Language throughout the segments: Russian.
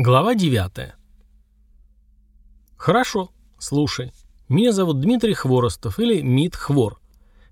Глава 9. Хорошо, слушай. Меня зовут Дмитрий Хворостов или Мит Хвор.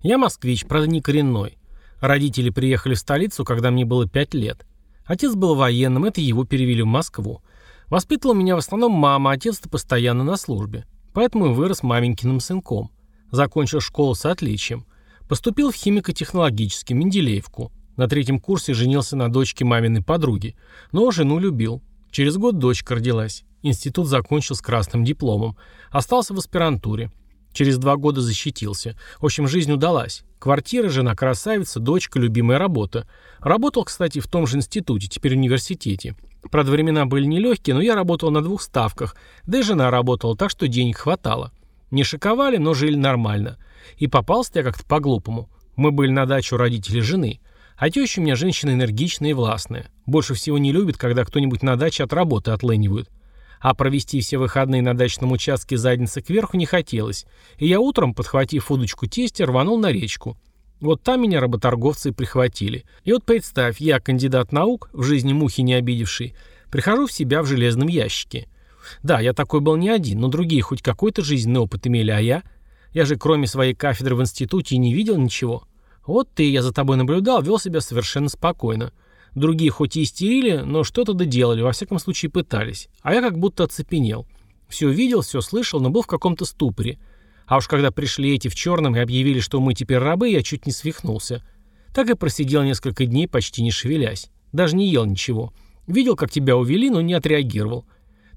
Я москвич, правда не коренной. Родители приехали в столицу, когда мне было 5 лет. Отец был военным, это его перевели в Москву. Воспитывала меня в основном мама, отец-то постоянно на службе. Поэтому и вырос маменькиным сынком. Закончил школу с отличием. Поступил в химико-технологический, Менделеевку. На третьем курсе женился на дочке маминой подруги. Но жену любил. Через год дочка родилась. Институт закончил с красным дипломом. Остался в аспирантуре. Через два года защитился. В общем, жизнь удалась. Квартира, жена красавица, дочка, любимая работа. Работал, кстати, в том же институте, теперь в университете. Правда, времена были нелегкие, но я работал на двух ставках, да и жена работала, так что денег хватало. Не шиковали, но жили нормально. И попался я как-то по-глупому. Мы были на даче у родителей жены. А теща у меня женщина энергичная и властная. Больше всего не любит, когда кто-нибудь на даче от работы отлынивают. А провести все выходные на дачном участке задницы кверху не хотелось, и я утром, подхватив удочку тестя, рванул на речку. Вот там меня работорговцы и прихватили. И вот представь, я, кандидат наук, в жизни мухи не обидевший, прихожу в себя в железном ящике. Да, я такой был не один, но другие хоть какой-то жизненный опыт имели, а я? Я же кроме своей кафедры в институте и не видел ничего. Вот ты, я за тобой наблюдал, вел себя совершенно спокойно. Другие хоть и истерили, но что-то доделали, во всяком случае пытались. А я как будто оцепенел. Все видел, все слышал, но был в каком-то ступоре. А уж когда пришли эти в черном и объявили, что мы теперь рабы, я чуть не свихнулся. Так и просидел несколько дней, почти не шевелясь. Даже не ел ничего. Видел, как тебя увели, но не отреагировал.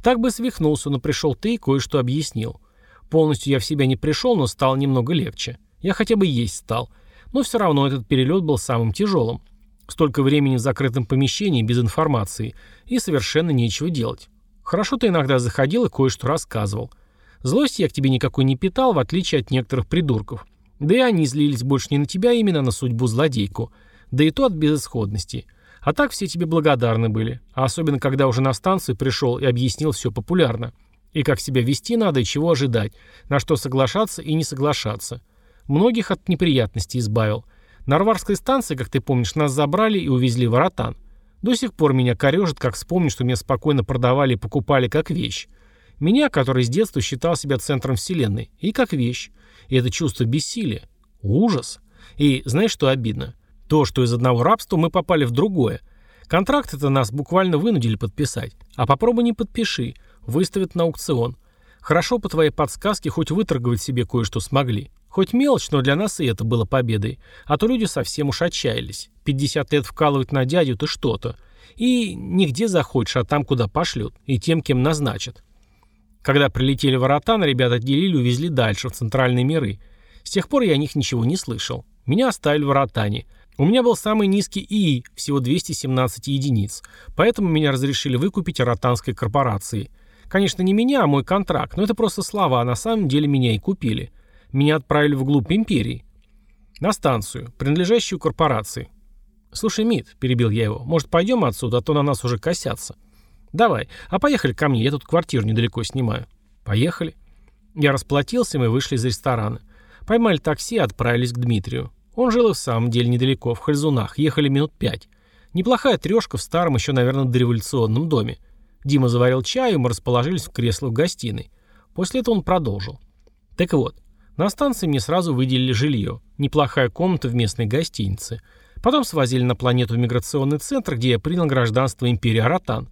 Так бы свихнулся, но пришел ты и кое-что объяснил. Полностью я в себя не пришел, но стало немного легче. Я хотя бы есть стал. Но все равно этот перелет был самым тяжелым. Столько времени в закрытом помещении без информации, и совершенно нечего делать. Хорошо ты иногда заходил и кое-что рассказывал. Злости я к тебе никакой не питал, в отличие от некоторых придурков. Да и они злились больше не на тебя, а именно на судьбу злодейку. Да и то от безысходности. А так все тебе благодарны были. А особенно, когда уже на станцию пришел и объяснил все популярно. И как себя вести надо, и чего ожидать, на что соглашаться и не соглашаться. Многих от неприятностей избавил. На Арварской станции, как ты помнишь, нас забрали и увезли в Аратан. До сих пор меня корежит, как вспомнить, что меня спокойно продавали и покупали как вещь. Меня, который с детства считал себя центром вселенной, и как вещь. И это чувство бессилия. Ужас. И знаешь, что обидно? То, что из одного рабства мы попали в другое. Контракт это нас буквально вынудили подписать. А попробуй не подпиши. Выставят на аукцион. Хорошо по твоей подсказке хоть выторговать себе кое-что смогли. Хоть мелочь, но для нас и это было победой. А то люди совсем уж отчаялись. 50 лет вкалывать на дядю ты что-то. И нигде захочешь, а там, куда пошлют. И тем, кем назначат. Когда прилетели в Аратан, ребят отделили и увезли дальше, в центральные миры. С тех пор я о них ничего не слышал. Меня оставили в Аратане. У меня был самый низкий ИИ, всего 217 единиц. Поэтому меня разрешили выкупить аратанской корпорации. Конечно, не меня, а мой контракт, но это просто слова, а на самом деле меня и купили меня отправили вглубь империи. На станцию, принадлежащую корпорации. «Слушай, Мит», — перебил я его, — «может, пойдем отсюда, а то на нас уже косятся». «Давай, а поехали ко мне, я тут квартиру недалеко снимаю». «Поехали». Я расплатился, и мы вышли из ресторана. Поймали такси и отправились к Дмитрию. Он жил и в самом деле недалеко, в Хальзунах, ехали минут пять. Неплохая трешка в старом, еще, наверное, дореволюционном доме. Дима заварил чай, и мы расположились в креслах в гостиной. После этого он продолжил. Так вот, на станции мне сразу выделили жилье. Неплохая комната в местной гостинице. Потом свозили на планету в миграционный центр, где я принял гражданство империи Аратан.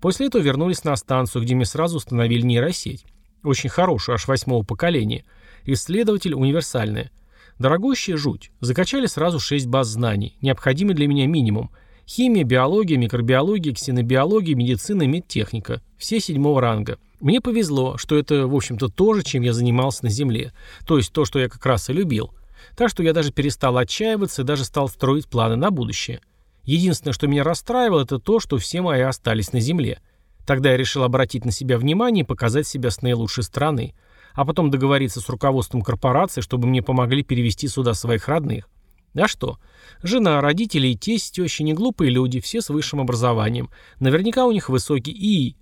После этого вернулись на станцию, где мне сразу установили нейросеть. Очень хорошую, аж восьмого поколения. Исследователь универсальная. Дорогущая жуть. Закачали сразу шесть баз знаний. Необходимый для меня минимум. Химия, биология, микробиология, ксенобиология, медицина, медтехника. Все седьмого ранга. Мне повезло, что это, в общем-то, то же, чем я занимался на Земле. То есть то, что я как раз и любил. Так что я даже перестал отчаиваться и даже стал строить планы на будущее. Единственное, что меня расстраивало, это то, что все мои остались на Земле. Тогда я решил обратить на себя внимание и показать себя с наилучшей стороны. А потом договориться с руководством корпорации, чтобы мне помогли перевести сюда своих родных. А что? Жена, родители и тесть, теща не глупые люди, все с высшим образованием. Наверняка у них высокий ИИ.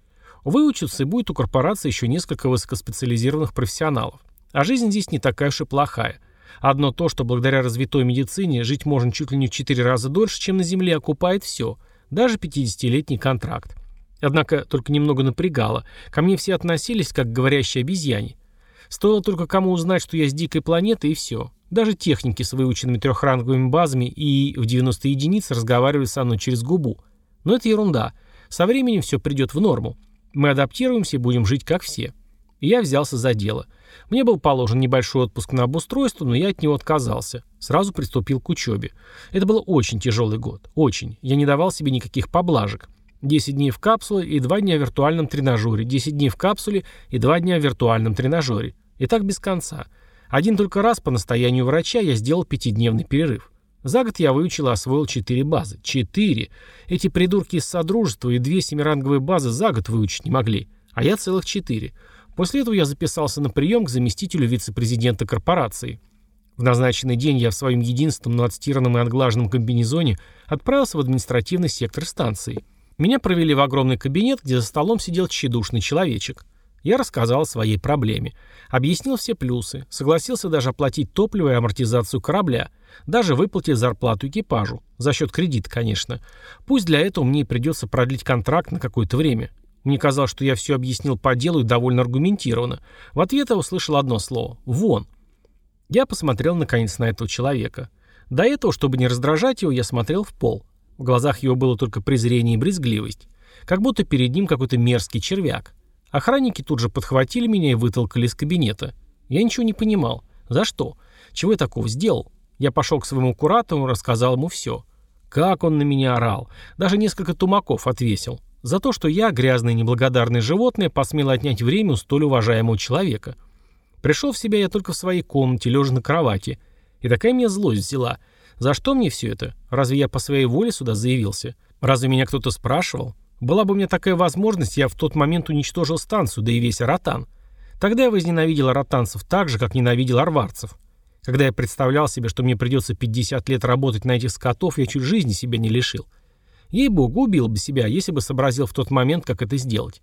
Выучатся, и будет у корпорации еще несколько высокоспециализированных профессионалов. А жизнь здесь не такая уж и плохая. Одно то, что благодаря развитой медицине жить можно чуть ли не в 4 раза дольше, чем на Земле, окупает все. Даже 50-летний контракт. Однако только немного напрягало. Ко мне все относились, как к говорящей обезьяне. Стоило только кому узнать, что я с дикой планеты, и все. Даже техники с выученными трехранговыми базами и в 90 единиц разговаривали со мной через губу. Но это ерунда. Со временем все придет в норму. Мы адаптируемся и будем жить как все. И я взялся за дело. Мне был положен небольшой отпуск на обустройство, но я от него отказался. Сразу приступил к учебе. Это был очень тяжелый год. Очень. Я не давал себе никаких поблажек. 10 дней в капсуле и 2 дня в виртуальном тренажере, 10 дней в капсуле и 2 дня в виртуальном тренажере. И так без конца. Один только раз по настоянию врача я сделал пятидневный перерыв. За год я выучил и освоил 4 базы. 4! Эти придурки из Содружества и две семиранговые базы за год выучить не могли. А я целых 4. После этого я записался на прием к заместителю вице-президента корпорации. В назначенный день я в своем единственном, но отстиранном и отглаженном комбинезоне отправился в административный сектор станции. Меня провели в огромный кабинет, где за столом сидел тщедушный человечек. Я рассказал о своей проблеме. Объяснил все плюсы. Согласился даже оплатить топливо и амортизацию корабля. Даже выплатить зарплату экипажу. За счет кредита, конечно. Пусть для этого мне и придется продлить контракт на какое-то время. Мне казалось, что я все объяснил по делу и довольно аргументированно. В ответ я услышал одно слово «Вон». Я посмотрел наконец на этого человека. До этого, чтобы не раздражать его, я смотрел в пол. В глазах его было только презрение и брезгливость. Как будто перед ним какой-то мерзкий червяк. Охранники тут же подхватили меня и вытолкали из кабинета. Я ничего не понимал. За что? Чего я такого сделал? Я пошел к своему куратору и рассказал ему все. Как он на меня орал. Даже несколько тумаков отвесил. За то, что я, грязное неблагодарное животное, посмел отнять время у столь уважаемого человека. Пришел в себя я только в своей комнате, лежа на кровати. И такая меня злость взяла – за что мне все это? Разве я по своей воле сюда заявился? Разве меня кто-то спрашивал? Была бы у меня такая возможность, я в тот момент уничтожил станцию, да и весь Ротан. Тогда я возненавидел ротанцев так же, как ненавидел арварцев. Когда я представлял себе, что мне придется 50 лет работать на этих скотов, я чуть жизни себя не лишил. Ей-богу, убил бы себя, если бы сообразил в тот момент, как это сделать.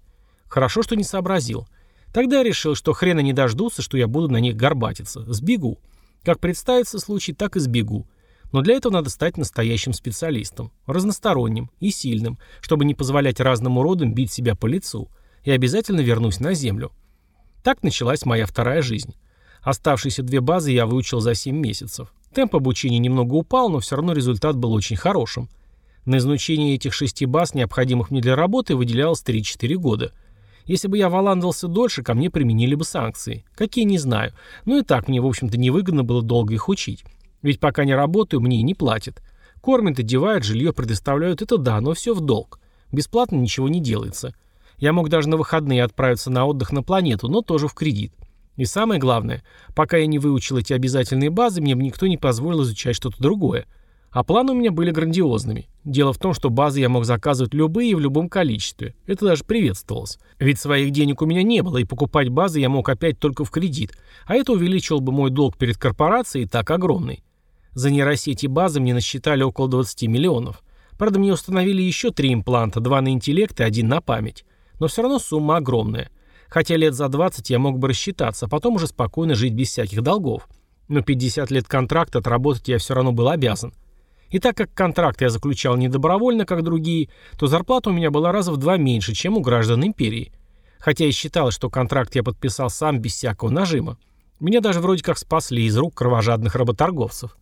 Хорошо, что не сообразил. Тогда я решил, что хрена не дождутся, что я буду на них горбатиться. Сбегу. Как представится случай, так и сбегу. Но для этого надо стать настоящим специалистом, разносторонним и сильным, чтобы не позволять разным уродам бить себя по лицу. И обязательно вернусь на землю. Так началась моя вторая жизнь. Оставшиеся две базы я выучил за 7 месяцев. Темп обучения немного упал, но все равно результат был очень хорошим. На изучение этих шести баз, необходимых мне для работы, выделялось 3-4 года. Если бы я валандался дольше, ко мне применили бы санкции. Какие, не знаю. Но и так мне, в общем-то, невыгодно было долго их учить. Ведь пока не работаю, мне и не платят. Кормят, одевают, жилье предоставляют, это да, но все в долг. Бесплатно ничего не делается. Я мог даже на выходные отправиться на отдых на планету, но тоже в кредит. И самое главное, пока я не выучил эти обязательные базы, мне бы никто не позволил изучать что-то другое. А планы у меня были грандиозными. Дело в том, что базы я мог заказывать любые и в любом количестве. Это даже приветствовалось. Ведь своих денег у меня не было, и покупать базы я мог опять только в кредит. А это увеличило бы мой долг перед корпорацией, так огромный. За нейросети базы мне насчитали около 20 миллионов. Правда, мне установили еще три импланта, два на интеллект и один на память. Но все равно сумма огромная. Хотя лет за 20 я мог бы рассчитаться, а потом уже спокойно жить без всяких долгов. Но 50 лет контракта отработать я все равно был обязан. И так как контракт я заключал не добровольно, как другие, то зарплата у меня была раза в два меньше, чем у граждан империи. Хотя и считалось, что контракт я подписал сам без всякого нажима. Меня даже вроде как спасли из рук кровожадных работорговцев.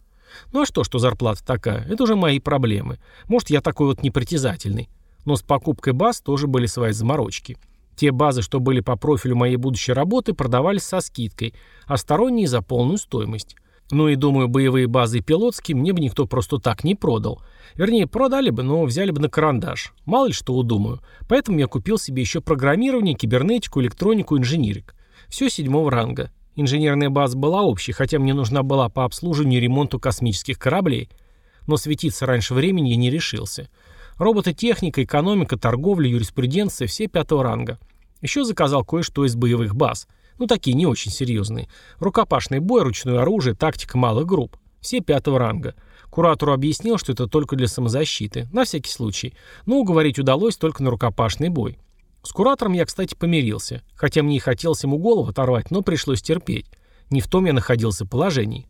Ну а что, что зарплата такая? Это уже мои проблемы. Может, я такой вот непритязательный. Но с покупкой баз тоже были свои заморочки. Те базы, что были по профилю моей будущей работы, продавались со скидкой, а сторонние за полную стоимость. Ну и думаю, боевые базы и пилотские мне бы никто просто так не продал. Вернее, продали бы, но взяли бы на карандаш. Мало ли что удумаю. Поэтому я купил себе еще программирование, кибернетику, электронику, инжинирик. Все седьмого ранга. Инженерная база была общей, хотя мне нужна была по обслуживанию и ремонту космических кораблей. Но светиться раньше времени я не решился. Робототехника, экономика, торговля, юриспруденция – все пятого ранга. Еще заказал кое-что из боевых баз. Ну, такие не очень серьезные. Рукопашный бой, ручное оружие, тактика малых групп. Все пятого ранга. Куратору объяснил, что это только для самозащиты. На всякий случай. Но уговорить удалось только на рукопашный бой. С куратором я, кстати, помирился, хотя мне и хотелось ему голову оторвать, но пришлось терпеть. Не в том я находился положении.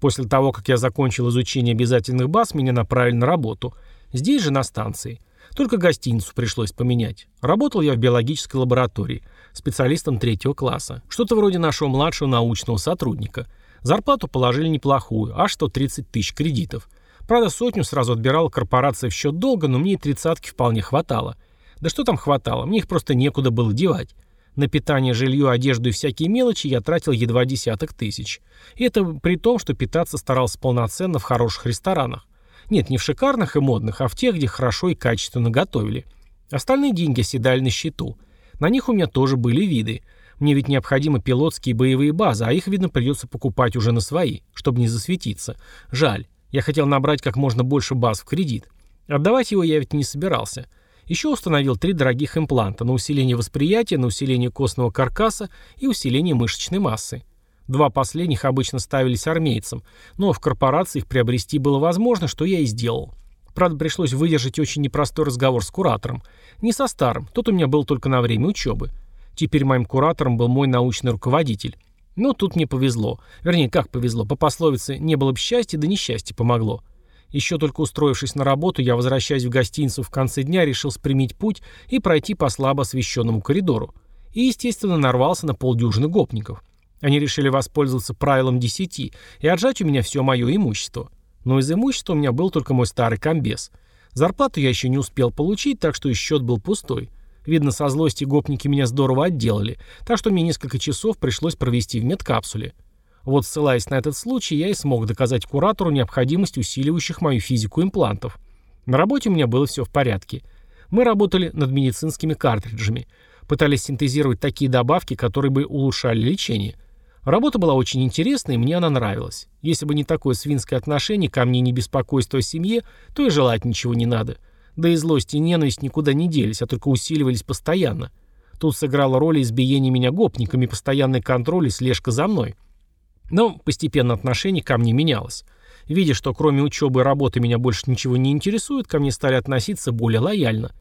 После того, как я закончил изучение обязательных баз, меня направили на работу. Здесь же, на станции. Только гостиницу пришлось поменять. Работал я в биологической лаборатории, специалистом третьего класса. Что-то вроде нашего младшего научного сотрудника. Зарплату положили неплохую, аж 130 тысяч кредитов. Правда, сотню сразу отбирала корпорация в счет долга, но мне и тридцатки вполне хватало. Да что там хватало, мне их просто некуда было девать. На питание, жилье, одежду и всякие мелочи я тратил едва десяток тысяч. И это при том, что питаться старался полноценно в хороших ресторанах. Нет, не в шикарных и модных, а в тех, где хорошо и качественно готовили. Остальные деньги оседали на счету. На них у меня тоже были виды. Мне ведь необходимы пилотские боевые базы, а их, видно, придется покупать уже на свои, чтобы не засветиться. Жаль. Я хотел набрать как можно больше баз в кредит. Отдавать его я ведь не собирался. Еще установил три дорогих импланта на усиление восприятия, на усиление костного каркаса и усиление мышечной массы. Два последних обычно ставились армейцам, но в корпорации их приобрести было возможно, что я и сделал. Правда, пришлось выдержать очень непростой разговор с куратором. Не со старым, тот у меня был только на время учебы. Теперь моим куратором был мой научный руководитель. Но тут мне повезло. Вернее, как повезло. По пословице «не было бы счастья, да несчастье помогло». Еще только устроившись на работу, я, возвращаясь в гостиницу в конце дня, решил спрямить путь и пройти по слабо освещенному коридору. И, естественно, нарвался на полдюжины гопников. Они решили воспользоваться правилом десяти и отжать у меня все мое имущество. Но из имущества у меня был только мой старый комбез. Зарплату я еще не успел получить, так что и счет был пустой. Видно, со злости гопники меня здорово отделали, так что мне несколько часов пришлось провести в медкапсуле. Вот ссылаясь на этот случай, я и смог доказать куратору необходимость усиливающих мою физику имплантов. На работе у меня было все в порядке. Мы работали над медицинскими картриджами. Пытались синтезировать такие добавки, которые бы улучшали лечение. Работа была очень интересной, и мне она нравилась. Если бы не такое свинское отношение ко мне, не беспокойство о семье, то и желать ничего не надо. Да и злость и ненависть никуда не делись, а только усиливались постоянно. Тут сыграла роль избиение меня гопниками, постоянный контроль и слежка за мной. Но постепенно отношение ко мне менялось. Видя, что кроме учебы и работы меня больше ничего не интересует, ко мне стали относиться более лояльно.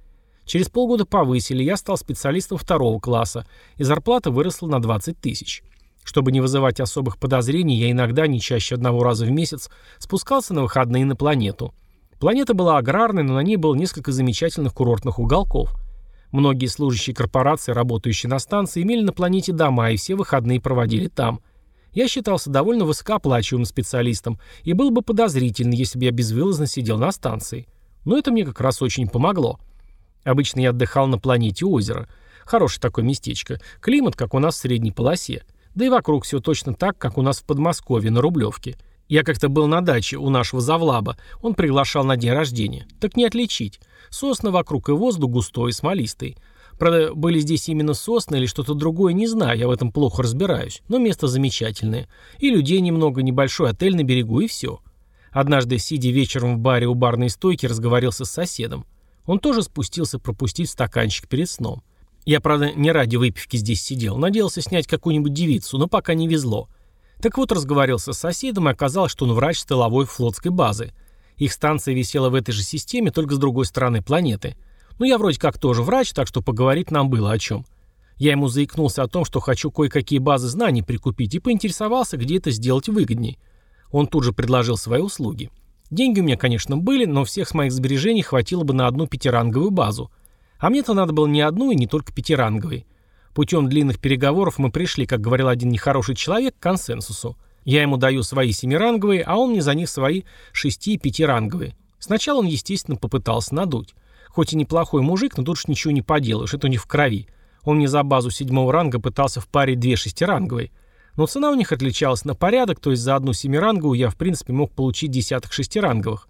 Через полгода повысили, я стал специалистом второго класса, и зарплата выросла на 20 тысяч. Чтобы не вызывать особых подозрений, я иногда, не чаще одного раза в месяц, спускался на выходные на планету. Планета была аграрной, но на ней было несколько замечательных курортных уголков. Многие служащие корпорации, работающие на станции, имели на планете дома, и все выходные проводили там. Я считался довольно высокооплачиваемым специалистом, и был бы подозрительно, если бы я безвылазно сидел на станции. Но это мне как раз очень помогло. Обычно я отдыхал на планете озера. Хорошее такое местечко. Климат, как у нас в средней полосе. Да и вокруг все точно так, как у нас в Подмосковье, на Рублевке. Я как-то был на даче у нашего завлаба. Он приглашал на день рождения. Так не отличить. Сосны вокруг и воздух густой и смолистый. Правда, были здесь именно сосны или что-то другое, не знаю, я в этом плохо разбираюсь. Но место замечательное. И людей немного, небольшой отель на берегу, и все. Однажды, сидя вечером в баре у барной стойки, разговорился с соседом. Он тоже спустился пропустить стаканчик перед сном. Я, правда, не ради выпивки здесь сидел. Надеялся снять какую-нибудь девицу, но пока не везло. Так вот, разговаривался с соседом, и оказалось, что он врач стыловой флотской базы. Их станция висела в этой же системе, только с другой стороны планеты. Ну, я вроде как тоже врач, так что поговорить нам было о чем. Я ему заикнулся о том, что хочу кое-какие базы знаний прикупить, и поинтересовался, где это сделать выгодней. Он тут же предложил свои услуги. Деньги у меня, конечно, были, но всех с моих сбережений хватило бы на одну пятиранговую базу – а мне-то надо было не одну и не только пятиранговый. Путем длинных переговоров мы пришли, как говорил один нехороший человек, к консенсусу. Я ему даю свои семиранговые, а он мне за них свои шести- и пятиранговые. Сначала он, естественно, попытался надуть. Хоть и неплохой мужик, но тут уж ничего не поделаешь, это у них в крови. Он мне за базу седьмого ранга пытался впарить две шестиранговые. Но цена у них отличалась на порядок, то есть за одну семиранговую я в принципе мог получить десяток шестиранговых.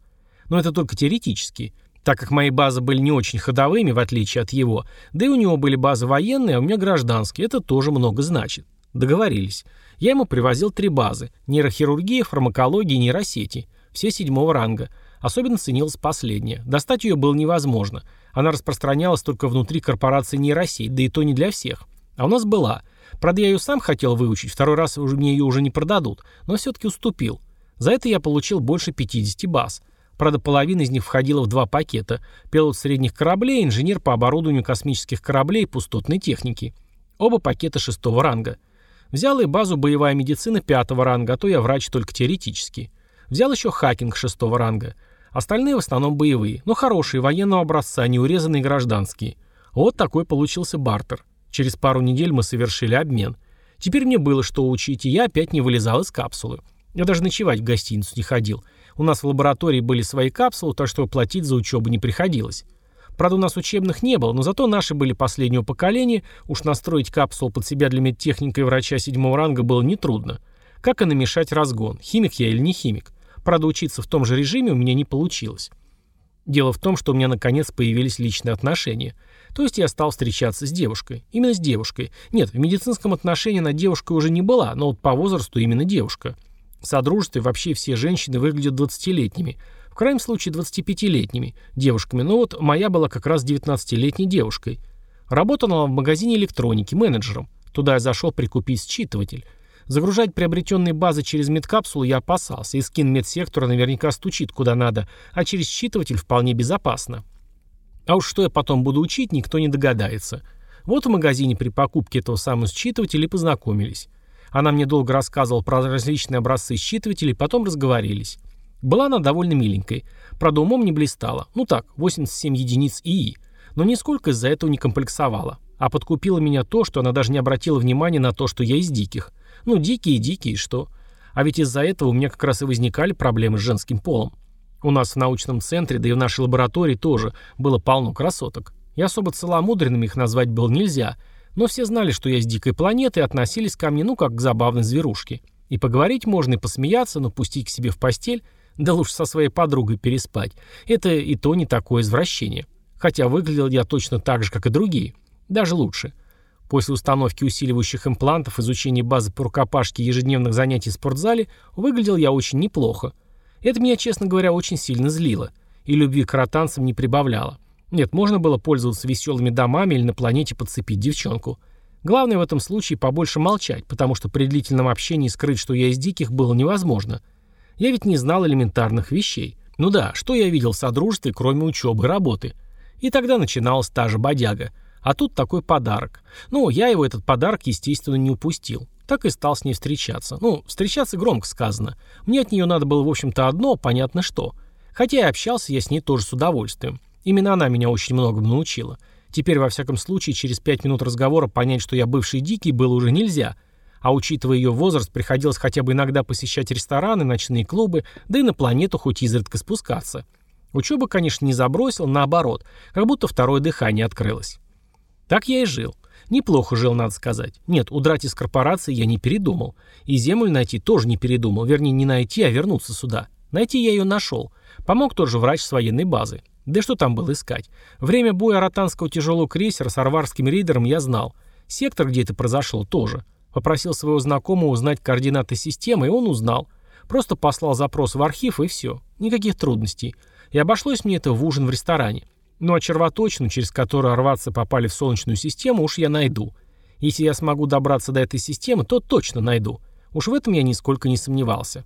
Но это только теоретически. Так как мои базы были не очень ходовыми, в отличие от его, да и у него были базы военные, а у меня гражданские, это тоже много значит. Договорились. Я ему привозил три базы – нейрохирургия, фармакология и нейросети. Все седьмого ранга. Особенно ценилась последняя. Достать ее было невозможно. Она распространялась только внутри корпорации нейросеть, да и то не для всех. А у нас была. Правда, я ее сам хотел выучить, второй раз мне ее уже не продадут, но все-таки уступил. За это я получил больше 50 баз – Правда, половина из них входила в два пакета. Пилот средних кораблей, инженер по оборудованию космических кораблей и пустотной техники. Оба пакета шестого ранга. Взял и базу боевая медицина пятого ранга, а то я врач только теоретически. Взял еще хакинг шестого ранга. Остальные в основном боевые, но хорошие, военного образца, не урезанные гражданские. Вот такой получился бартер. Через пару недель мы совершили обмен. Теперь мне было что учить, и я опять не вылезал из капсулы. Я даже ночевать в гостиницу не ходил. У нас в лаборатории были свои капсулы, так что платить за учебу не приходилось. Правда, у нас учебных не было, но зато наши были последнего поколения, уж настроить капсулу под себя для медтехника и врача седьмого ранга было нетрудно. Как и намешать разгон, химик я или не химик. Правда, учиться в том же режиме у меня не получилось. Дело в том, что у меня наконец появились личные отношения. То есть я стал встречаться с девушкой. Именно с девушкой. Нет, в медицинском отношении она девушкой уже не была, но вот по возрасту именно девушка. В содружестве вообще все женщины выглядят 20-летними. В крайнем случае 25-летними девушками. Но вот моя была как раз 19-летней девушкой. Работала она в магазине электроники, менеджером. Туда я зашел прикупить считыватель. Загружать приобретенные базы через медкапсулу я опасался, и скин медсектора наверняка стучит куда надо, а через считыватель вполне безопасно. А уж что я потом буду учить, никто не догадается. Вот в магазине при покупке этого самого считывателя познакомились. Она мне долго рассказывала про различные образцы считывателей, потом разговорились. Была она довольно миленькой. Правда, умом не блистала. Ну так, 87 единиц ИИ. Но нисколько из-за этого не комплексовала. А подкупило меня то, что она даже не обратила внимания на то, что я из диких. Ну, дикие дикие, что? А ведь из-за этого у меня как раз и возникали проблемы с женским полом. У нас в научном центре, да и в нашей лаборатории тоже, было полно красоток. И особо целомудренными их назвать было нельзя, но все знали, что я с дикой планеты и относились ко мне ну как к забавной зверушке. И поговорить можно, и посмеяться, но пустить к себе в постель, да лучше со своей подругой переспать. Это и то не такое извращение. Хотя выглядел я точно так же, как и другие. Даже лучше. После установки усиливающих имплантов, изучения базы по рукопашке и ежедневных занятий в спортзале выглядел я очень неплохо. Это меня, честно говоря, очень сильно злило. И любви к ротанцам не прибавляло. Нет, можно было пользоваться веселыми домами или на планете подцепить девчонку. Главное в этом случае побольше молчать, потому что при длительном общении скрыть, что я из диких, было невозможно. Я ведь не знал элементарных вещей. Ну да, что я видел в содружестве, кроме учебы и работы? И тогда начиналась та же бодяга. А тут такой подарок. Ну, я его этот подарок, естественно, не упустил. Так и стал с ней встречаться. Ну, встречаться громко сказано. Мне от нее надо было, в общем-то, одно, понятно что. Хотя и общался я с ней тоже с удовольствием. Именно она меня очень многому научила. Теперь, во всяком случае, через пять минут разговора понять, что я бывший дикий, было уже нельзя. А учитывая ее возраст, приходилось хотя бы иногда посещать рестораны, ночные клубы, да и на планету хоть изредка спускаться. Учеба, конечно, не забросил, наоборот, как будто второе дыхание открылось. Так я и жил. Неплохо жил, надо сказать. Нет, удрать из корпорации я не передумал. И землю найти тоже не передумал. Вернее, не найти, а вернуться сюда. Найти я ее нашел. Помог тот же врач с военной базы. Да что там было искать? Время боя ротанского тяжелого крейсера с арварским рейдером я знал. Сектор, где это произошло, тоже. Попросил своего знакомого узнать координаты системы, и он узнал. Просто послал запрос в архив, и все. Никаких трудностей. И обошлось мне это в ужин в ресторане. Ну а червоточину, через которую орваться попали в Солнечную систему, уж я найду. Если я смогу добраться до этой системы, то точно найду. Уж в этом я нисколько не сомневался.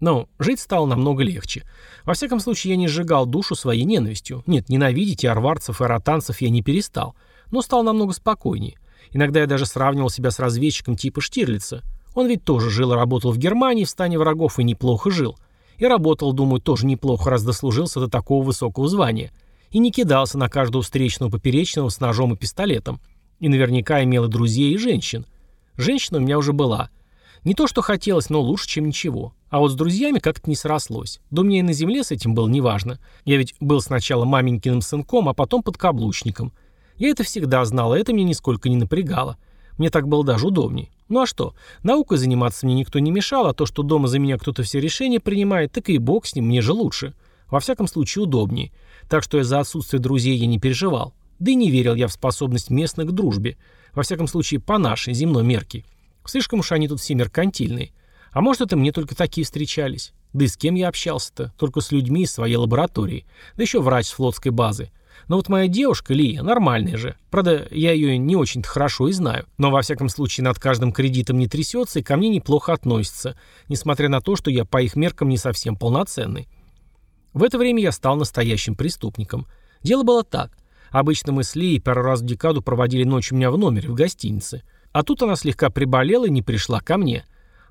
Но жить стало намного легче. Во всяком случае, я не сжигал душу своей ненавистью. Нет, ненавидеть и арварцев, и ротанцев я не перестал. Но стал намного спокойнее. Иногда я даже сравнивал себя с разведчиком типа Штирлица. Он ведь тоже жил и работал в Германии в стане врагов и неплохо жил. И работал, думаю, тоже неплохо, раз дослужился до такого высокого звания. И не кидался на каждого встречного поперечного с ножом и пистолетом. И наверняка имел и друзей, и женщин. Женщина у меня уже была. Не то, что хотелось, но лучше, чем ничего. А вот с друзьями как-то не срослось. Да мне и на земле с этим было неважно. Я ведь был сначала маменькиным сынком, а потом подкаблучником. Я это всегда знал, и это меня нисколько не напрягало. Мне так было даже удобнее. Ну а что? Наукой заниматься мне никто не мешал, а то, что дома за меня кто-то все решения принимает, так и бог с ним, мне же лучше. Во всяком случае, удобнее. Так что я за отсутствие друзей я не переживал. Да и не верил я в способность местных к дружбе. Во всяком случае, по нашей земной мерке. Слишком уж они тут все меркантильные. А может, это мне только такие встречались. Да и с кем я общался-то? Только с людьми из своей лаборатории. Да еще врач с флотской базы. Но вот моя девушка, Лия, нормальная же. Правда, я ее не очень-то хорошо и знаю. Но во всяком случае над каждым кредитом не трясется и ко мне неплохо относится, несмотря на то, что я по их меркам не совсем полноценный. В это время я стал настоящим преступником. Дело было так. Обычно мы с Лией пару раз в декаду проводили ночь у меня в номере, в гостинице. А тут она слегка приболела и не пришла ко мне.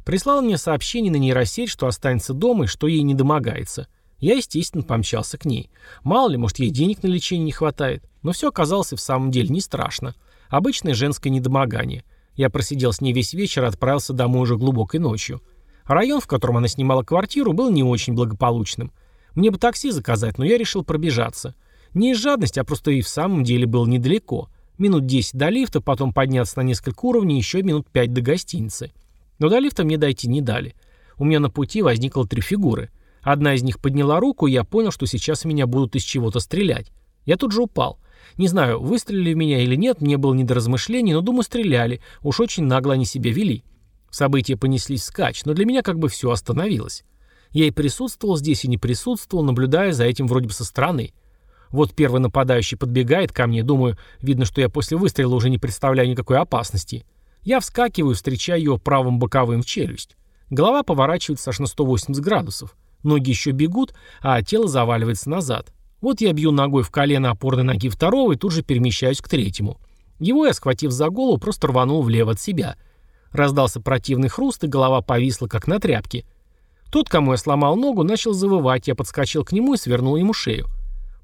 Прислала мне сообщение на нейросеть, что останется дома и что ей не домогается. Я, естественно, помчался к ней. Мало ли, может, ей денег на лечение не хватает. Но все оказалось и в самом деле не страшно. Обычное женское недомогание. Я просидел с ней весь вечер и отправился домой уже глубокой ночью. Район, в котором она снимала квартиру, был не очень благополучным. Мне бы такси заказать, но я решил пробежаться. Не из жадности, а просто и в самом деле был недалеко. Минут 10 до лифта, потом подняться на несколько уровней, еще минут 5 до гостиницы. Но до лифта мне дойти не дали. У меня на пути возникло три фигуры. Одна из них подняла руку, и я понял, что сейчас меня будут из чего-то стрелять. Я тут же упал. Не знаю, выстрелили в меня или нет, мне было не до размышлений, но, думаю, стреляли. Уж очень нагло они себя вели. События понеслись скач, но для меня как бы все остановилось. Я и присутствовал здесь, и не присутствовал, наблюдая за этим вроде бы со стороны. Вот первый нападающий подбегает ко мне, думаю, видно, что я после выстрела уже не представляю никакой опасности. Я вскакиваю, встречая его правым боковым в челюсть. Голова поворачивается аж на 180 градусов. Ноги еще бегут, а тело заваливается назад. Вот я бью ногой в колено опорной ноги второго и тут же перемещаюсь к третьему. Его я, схватив за голову, просто рванул влево от себя. Раздался противный хруст, и голова повисла, как на тряпке. Тот, кому я сломал ногу, начал завывать, я подскочил к нему и свернул ему шею.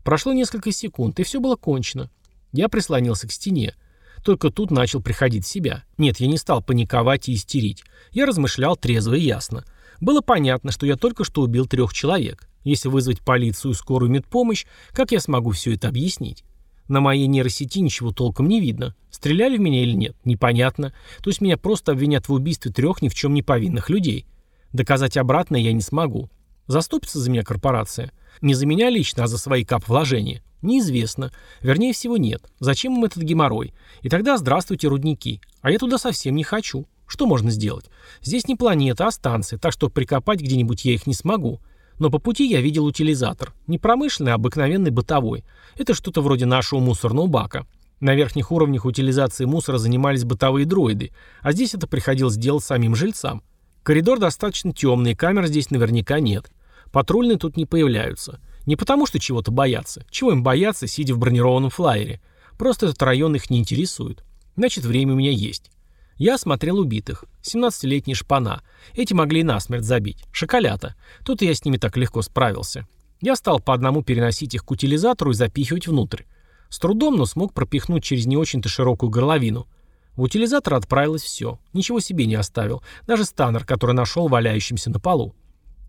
Прошло несколько секунд, и все было кончено. Я прислонился к стене. Только тут начал приходить в себя. Нет, я не стал паниковать и истерить. Я размышлял трезво и ясно. Было понятно, что я только что убил трех человек. Если вызвать полицию и скорую медпомощь, как я смогу все это объяснить? На моей нейросети ничего толком не видно. Стреляли в меня или нет, непонятно. То есть меня просто обвинят в убийстве трех ни в чем не повинных людей. Доказать обратное я не смогу. Заступится за меня корпорация? Не за меня лично, а за свои кап-вложения? Неизвестно. Вернее всего нет. Зачем им этот геморрой? И тогда здравствуйте, рудники. А я туда совсем не хочу. Что можно сделать? Здесь не планета, а станция, так что прикопать где-нибудь я их не смогу. Но по пути я видел утилизатор. Не промышленный, а обыкновенный бытовой. Это что-то вроде нашего мусорного бака. На верхних уровнях утилизации мусора занимались бытовые дроиды, а здесь это приходилось делать самим жильцам. Коридор достаточно темный, камер здесь наверняка нет. Патрульные тут не появляются. Не потому, что чего-то боятся. Чего им бояться, сидя в бронированном флайере? Просто этот район их не интересует. Значит, время у меня есть. Я осмотрел убитых. 17-летние шпана. Эти могли и насмерть забить. Шоколята. Тут я с ними так легко справился. Я стал по одному переносить их к утилизатору и запихивать внутрь. С трудом, но смог пропихнуть через не очень-то широкую горловину. В утилизатор отправилось все. Ничего себе не оставил. Даже станер, который нашел валяющимся на полу.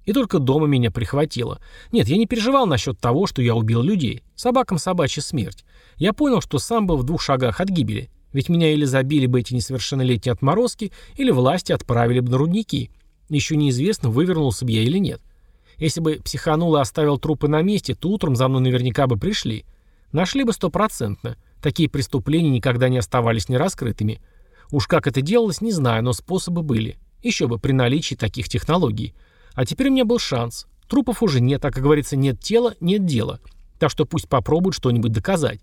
И только дома меня прихватило. Нет, я не переживал насчет того, что я убил людей. Собакам собачья смерть. Я понял, что сам был в двух шагах от гибели. Ведь меня или забили бы эти несовершеннолетние отморозки, или власти отправили бы на рудники. Еще неизвестно, вывернулся бы я или нет. Если бы психанул и оставил трупы на месте, то утром за мной наверняка бы пришли. Нашли бы стопроцентно. Такие преступления никогда не оставались нераскрытыми. Уж как это делалось, не знаю, но способы были. Еще бы при наличии таких технологий. А теперь у меня был шанс. Трупов уже нет, а, как говорится, нет тела, нет дела. Так что пусть попробуют что-нибудь доказать.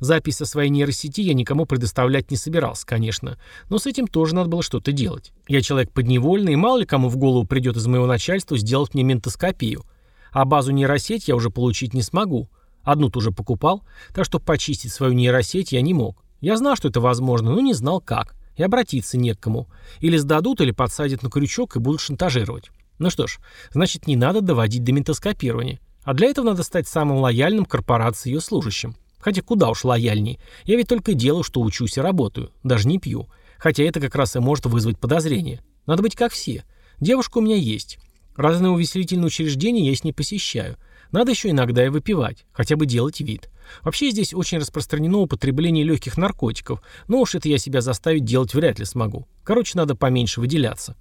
Запись со своей нейросети я никому предоставлять не собирался, конечно, но с этим тоже надо было что-то делать. Я человек подневольный, и мало ли кому в голову придет из моего начальства сделать мне ментоскопию. А базу нейросеть я уже получить не смогу. Одну тоже покупал, так что почистить свою нейросеть я не мог. Я знал, что это возможно, но не знал как. И обратиться не к кому. Или сдадут, или подсадят на крючок и будут шантажировать. Ну что ж, значит не надо доводить до ментоскопирования. А для этого надо стать самым лояльным корпорации ее служащим. Хотя куда уж лояльней. Я ведь только делаю, что учусь и работаю. Даже не пью. Хотя это как раз и может вызвать подозрение. Надо быть как все. Девушка у меня есть. Разные увеселительные учреждения я с ней посещаю. Надо еще иногда и выпивать, хотя бы делать вид. Вообще здесь очень распространено употребление легких наркотиков, но уж это я себя заставить делать вряд ли смогу. Короче, надо поменьше выделяться.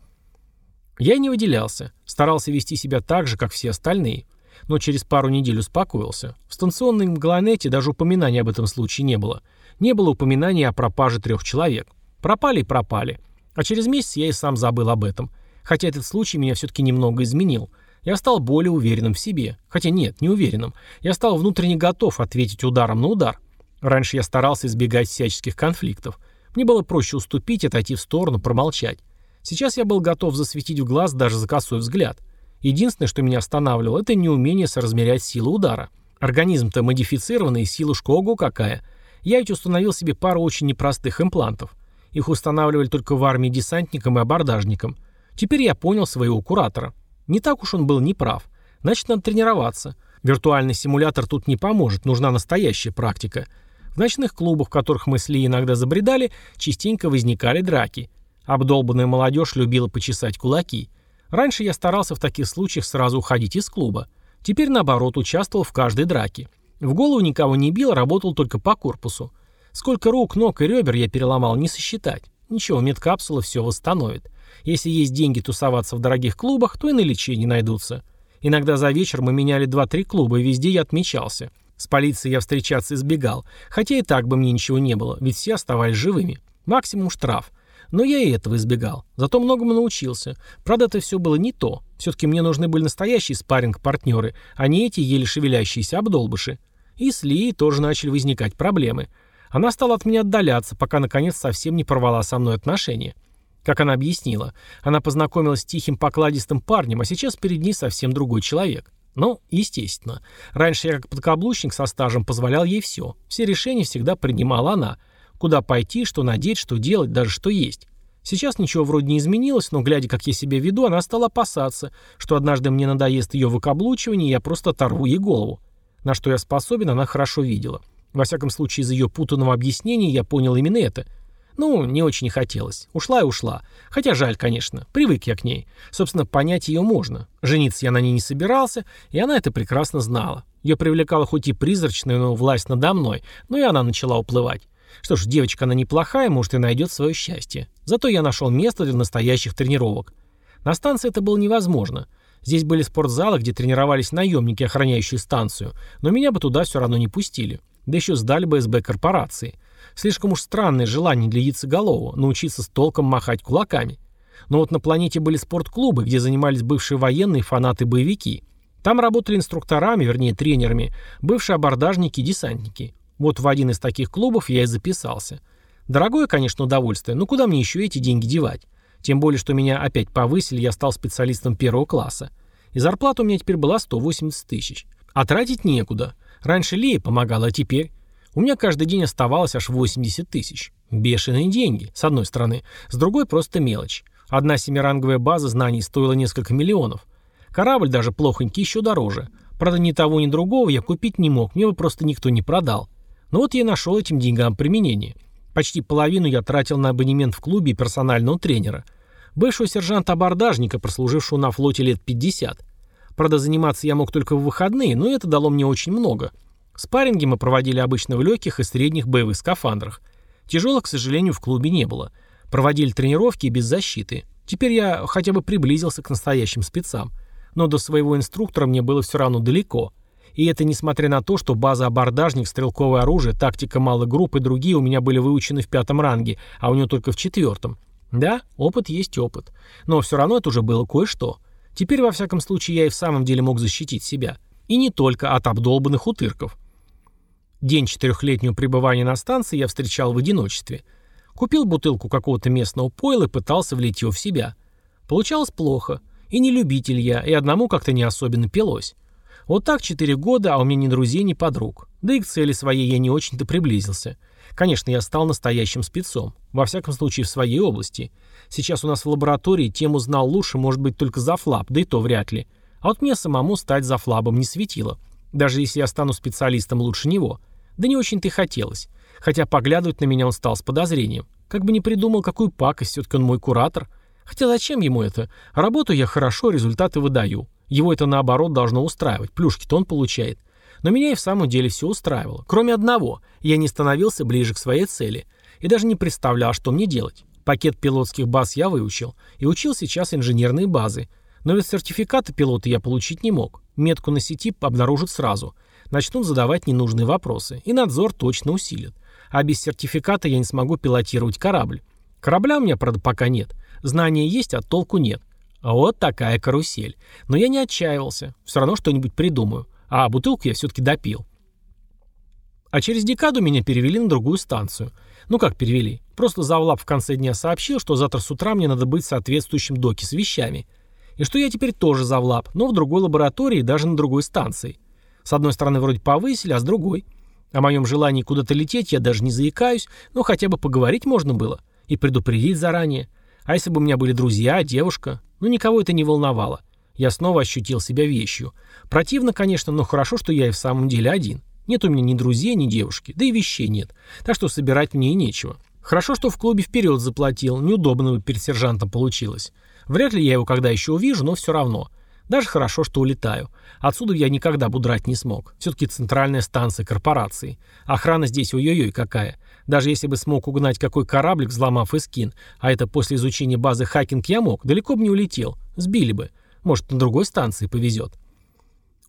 Я не выделялся, старался вести себя так же, как все остальные. Но через пару недель успокоился. В станционном Гланете даже упоминания об этом случае не было. Не было упоминания о пропаже трех человек. Пропали и пропали. А через месяц я и сам забыл об этом. Хотя этот случай меня все-таки немного изменил. Я стал более уверенным в себе. Хотя нет, не уверенным. Я стал внутренне готов ответить ударом на удар. Раньше я старался избегать всяческих конфликтов. Мне было проще уступить, отойти в сторону, промолчать. Сейчас я был готов засветить в глаз даже за косой взгляд. Единственное, что меня останавливало, это неумение соразмерять силу удара. Организм-то модифицированный, силушка ого какая. Я ведь установил себе пару очень непростых имплантов. Их устанавливали только в армии десантникам и абордажникам. Теперь я понял своего куратора. Не так уж он был неправ. Значит, надо тренироваться. Виртуальный симулятор тут не поможет, нужна настоящая практика. В ночных клубах, в которых мы с Ли иногда забредали, частенько возникали драки. Обдолбанная молодежь любила почесать кулаки. Раньше я старался в таких случаях сразу уходить из клуба. Теперь, наоборот, участвовал в каждой драке. В голову никого не бил, работал только по корпусу. Сколько рук, ног и ребер я переломал, не сосчитать. Ничего, медкапсула все восстановит. Если есть деньги тусоваться в дорогих клубах, то и на лечение найдутся. Иногда за вечер мы меняли 2-3 клуба, и везде я отмечался. С полицией я встречаться избегал, хотя и так бы мне ничего не было, ведь все оставались живыми. Максимум штраф. Но я и этого избегал. Зато многому научился. Правда, это все было не то. Все-таки мне нужны были настоящие спарринг-партнеры, а не эти еле шевелящиеся обдолбыши. И с Лией тоже начали возникать проблемы. Она стала от меня отдаляться, пока наконец совсем не порвала со мной отношения. Как она объяснила, она познакомилась с тихим покладистым парнем, а сейчас перед ней совсем другой человек. Ну, естественно. Раньше я как подкаблучник со стажем позволял ей все. Все решения всегда принимала она. Куда пойти, что надеть, что делать, даже что есть. Сейчас ничего вроде не изменилось, но, глядя, как я себя веду, она стала опасаться, что однажды мне надоест ее выкаблучивание, и я просто оторву ей голову. На что я способен, она хорошо видела. Во всяком случае, из ее путанного объяснения я понял именно это. Ну, не очень хотелось. Ушла и ушла. Хотя жаль, конечно. Привык я к ней. Собственно, понять ее можно. Жениться я на ней не собирался, и она это прекрасно знала. Ее привлекала хоть и призрачная, но власть надо мной, но и она начала уплывать. Что ж, девочка она неплохая, может и найдет свое счастье. Зато я нашел место для настоящих тренировок. На станции это было невозможно. Здесь были спортзалы, где тренировались наемники, охраняющие станцию, но меня бы туда все равно не пустили. Да еще сдали бы СБ корпорации. Слишком уж странное желание для яйцеголового научиться с толком махать кулаками. Но вот на планете были спортклубы, где занимались бывшие военные фанаты-боевики. Там работали инструкторами, вернее тренерами, бывшие абордажники и десантники. Вот в один из таких клубов я и записался. Дорогое, конечно, удовольствие, но куда мне еще эти деньги девать? Тем более, что меня опять повысили, я стал специалистом первого класса. И зарплата у меня теперь была 180 тысяч. А тратить некуда. Раньше Лея помогала, а теперь... У меня каждый день оставалось аж 80 тысяч. Бешеные деньги, с одной стороны. С другой просто мелочь. Одна семиранговая база знаний стоила несколько миллионов. Корабль даже плохонький еще дороже. Правда, ни того, ни другого я купить не мог, мне бы просто никто не продал. Но вот я нашел этим деньгам применение. Почти половину я тратил на абонемент в клубе и персонального тренера. Бывшего сержанта-абордажника, прослужившего на флоте лет 50. Правда, заниматься я мог только в выходные, но это дало мне очень много. Спарринги мы проводили обычно в легких и средних боевых скафандрах. Тяжелых, к сожалению, в клубе не было. Проводили тренировки без защиты. Теперь я хотя бы приблизился к настоящим спецам. Но до своего инструктора мне было все равно далеко. И это несмотря на то, что база абордажник, стрелковое оружие, тактика малой группы и другие у меня были выучены в пятом ранге, а у него только в четвертом. Да, опыт есть опыт. Но все равно это уже было кое-что. Теперь, во всяком случае, я и в самом деле мог защитить себя. И не только от обдолбанных утырков. День четырехлетнего пребывания на станции я встречал в одиночестве. Купил бутылку какого-то местного пойла и пытался влить его в себя. Получалось плохо. И не любитель я, и одному как-то не особенно пилось. Вот так четыре года, а у меня ни друзей, ни подруг. Да и к цели своей я не очень-то приблизился. Конечно, я стал настоящим спецом. Во всяком случае, в своей области. Сейчас у нас в лаборатории тему знал лучше, может быть, только за флаб, да и то вряд ли. А вот мне самому стать за флабом не светило. Даже если я стану специалистом лучше него. Да не очень-то и хотелось. Хотя поглядывать на меня он стал с подозрением. Как бы не придумал, какую пакость, все-таки он мой куратор. Хотя зачем ему это? Работаю я хорошо, результаты выдаю. Его это наоборот должно устраивать, плюшки-то он получает. Но меня и в самом деле все устраивало. Кроме одного, я не становился ближе к своей цели. И даже не представлял, что мне делать. Пакет пилотских баз я выучил. И учил сейчас инженерные базы. Но ведь сертификата пилота я получить не мог. Метку на сети обнаружат сразу. Начнут задавать ненужные вопросы. И надзор точно усилят. А без сертификата я не смогу пилотировать корабль. Корабля у меня, правда, пока нет. Знания есть, а толку нет. Вот такая карусель. Но я не отчаивался. Все равно что-нибудь придумаю. А бутылку я все-таки допил. А через декаду меня перевели на другую станцию. Ну как перевели? Просто завлап в конце дня сообщил, что завтра с утра мне надо быть в соответствующем доке с вещами. И что я теперь тоже завлап, но в другой лаборатории и даже на другой станции. С одной стороны вроде повысили, а с другой... О моем желании куда-то лететь я даже не заикаюсь, но хотя бы поговорить можно было. И предупредить заранее. А если бы у меня были друзья, девушка? Ну, никого это не волновало. Я снова ощутил себя вещью. Противно, конечно, но хорошо, что я и в самом деле один. Нет у меня ни друзей, ни девушки, да и вещей нет. Так что собирать мне и нечего. Хорошо, что в клубе вперед заплатил, неудобно бы перед сержантом получилось. Вряд ли я его когда еще увижу, но все равно. Даже хорошо, что улетаю. Отсюда я никогда бы драть не смог. Все-таки центральная станция корпорации. Охрана здесь ой-ой-ой какая. Даже если бы смог угнать какой кораблик, взломав эскин, а это после изучения базы хакинг я мог, далеко бы не улетел. Сбили бы. Может, на другой станции повезет.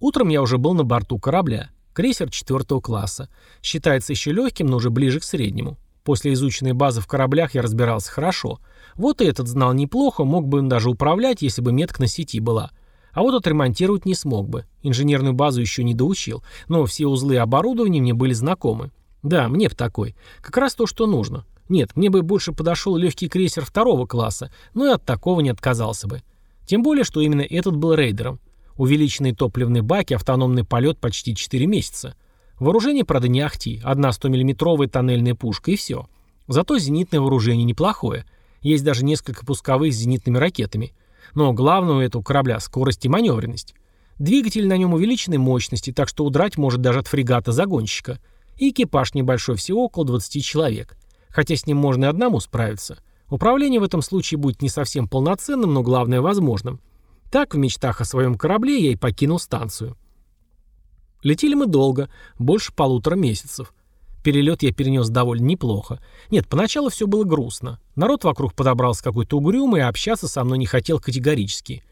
Утром я уже был на борту корабля. Крейсер четвертого класса. Считается еще легким, но уже ближе к среднему. После изученной базы в кораблях я разбирался хорошо. Вот и этот знал неплохо, мог бы им даже управлять, если бы метка на сети была. А вот отремонтировать не смог бы. Инженерную базу еще не доучил, но все узлы оборудования мне были знакомы. Да, мне б такой. Как раз то, что нужно. Нет, мне бы больше подошел легкий крейсер второго класса, но и от такого не отказался бы. Тем более, что именно этот был рейдером. Увеличенные топливные баки, автономный полет почти 4 месяца. Вооружение, правда, не ахти. Одна 100-миллиметровая тоннельная пушка и все. Зато зенитное вооружение неплохое. Есть даже несколько пусковых с зенитными ракетами. Но главное у этого корабля – скорость и маневренность. Двигатель на нем увеличенной мощности, так что удрать может даже от фрегата-загонщика. И экипаж небольшой, всего около 20 человек. Хотя с ним можно и одному справиться. Управление в этом случае будет не совсем полноценным, но главное – возможным. Так, в мечтах о своем корабле я и покинул станцию. Летели мы долго, больше полутора месяцев. Перелет я перенес довольно неплохо. Нет, поначалу все было грустно. Народ вокруг подобрался какой-то угрюмый, и общаться со мной не хотел категорически.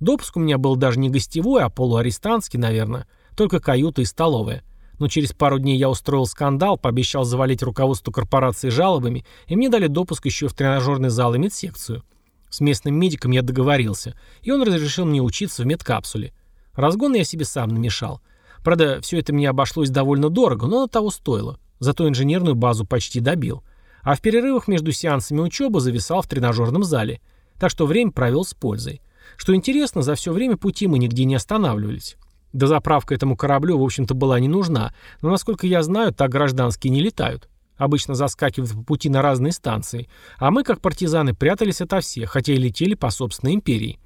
Допуск у меня был даже не гостевой, а полуарестантский, наверное. Только каюта и столовая. Но через пару дней я устроил скандал, пообещал завалить руководство корпорации жалобами, и мне дали допуск еще в тренажерный зал и медсекцию. С местным медиком я договорился, и он разрешил мне учиться в медкапсуле. Разгон я себе сам намешал. Правда, все это мне обошлось довольно дорого, но на того стоило. Зато инженерную базу почти добил. А в перерывах между сеансами учебы зависал в тренажерном зале. Так что время провел с пользой. Что интересно, за все время пути мы нигде не останавливались. Дозаправка этому кораблю, в общем-то, была не нужна, но, насколько я знаю, так гражданские не летают. Обычно заскакивают по пути на разные станции, а мы, как партизаны, прятались ото всех, хотя и летели по собственной империи.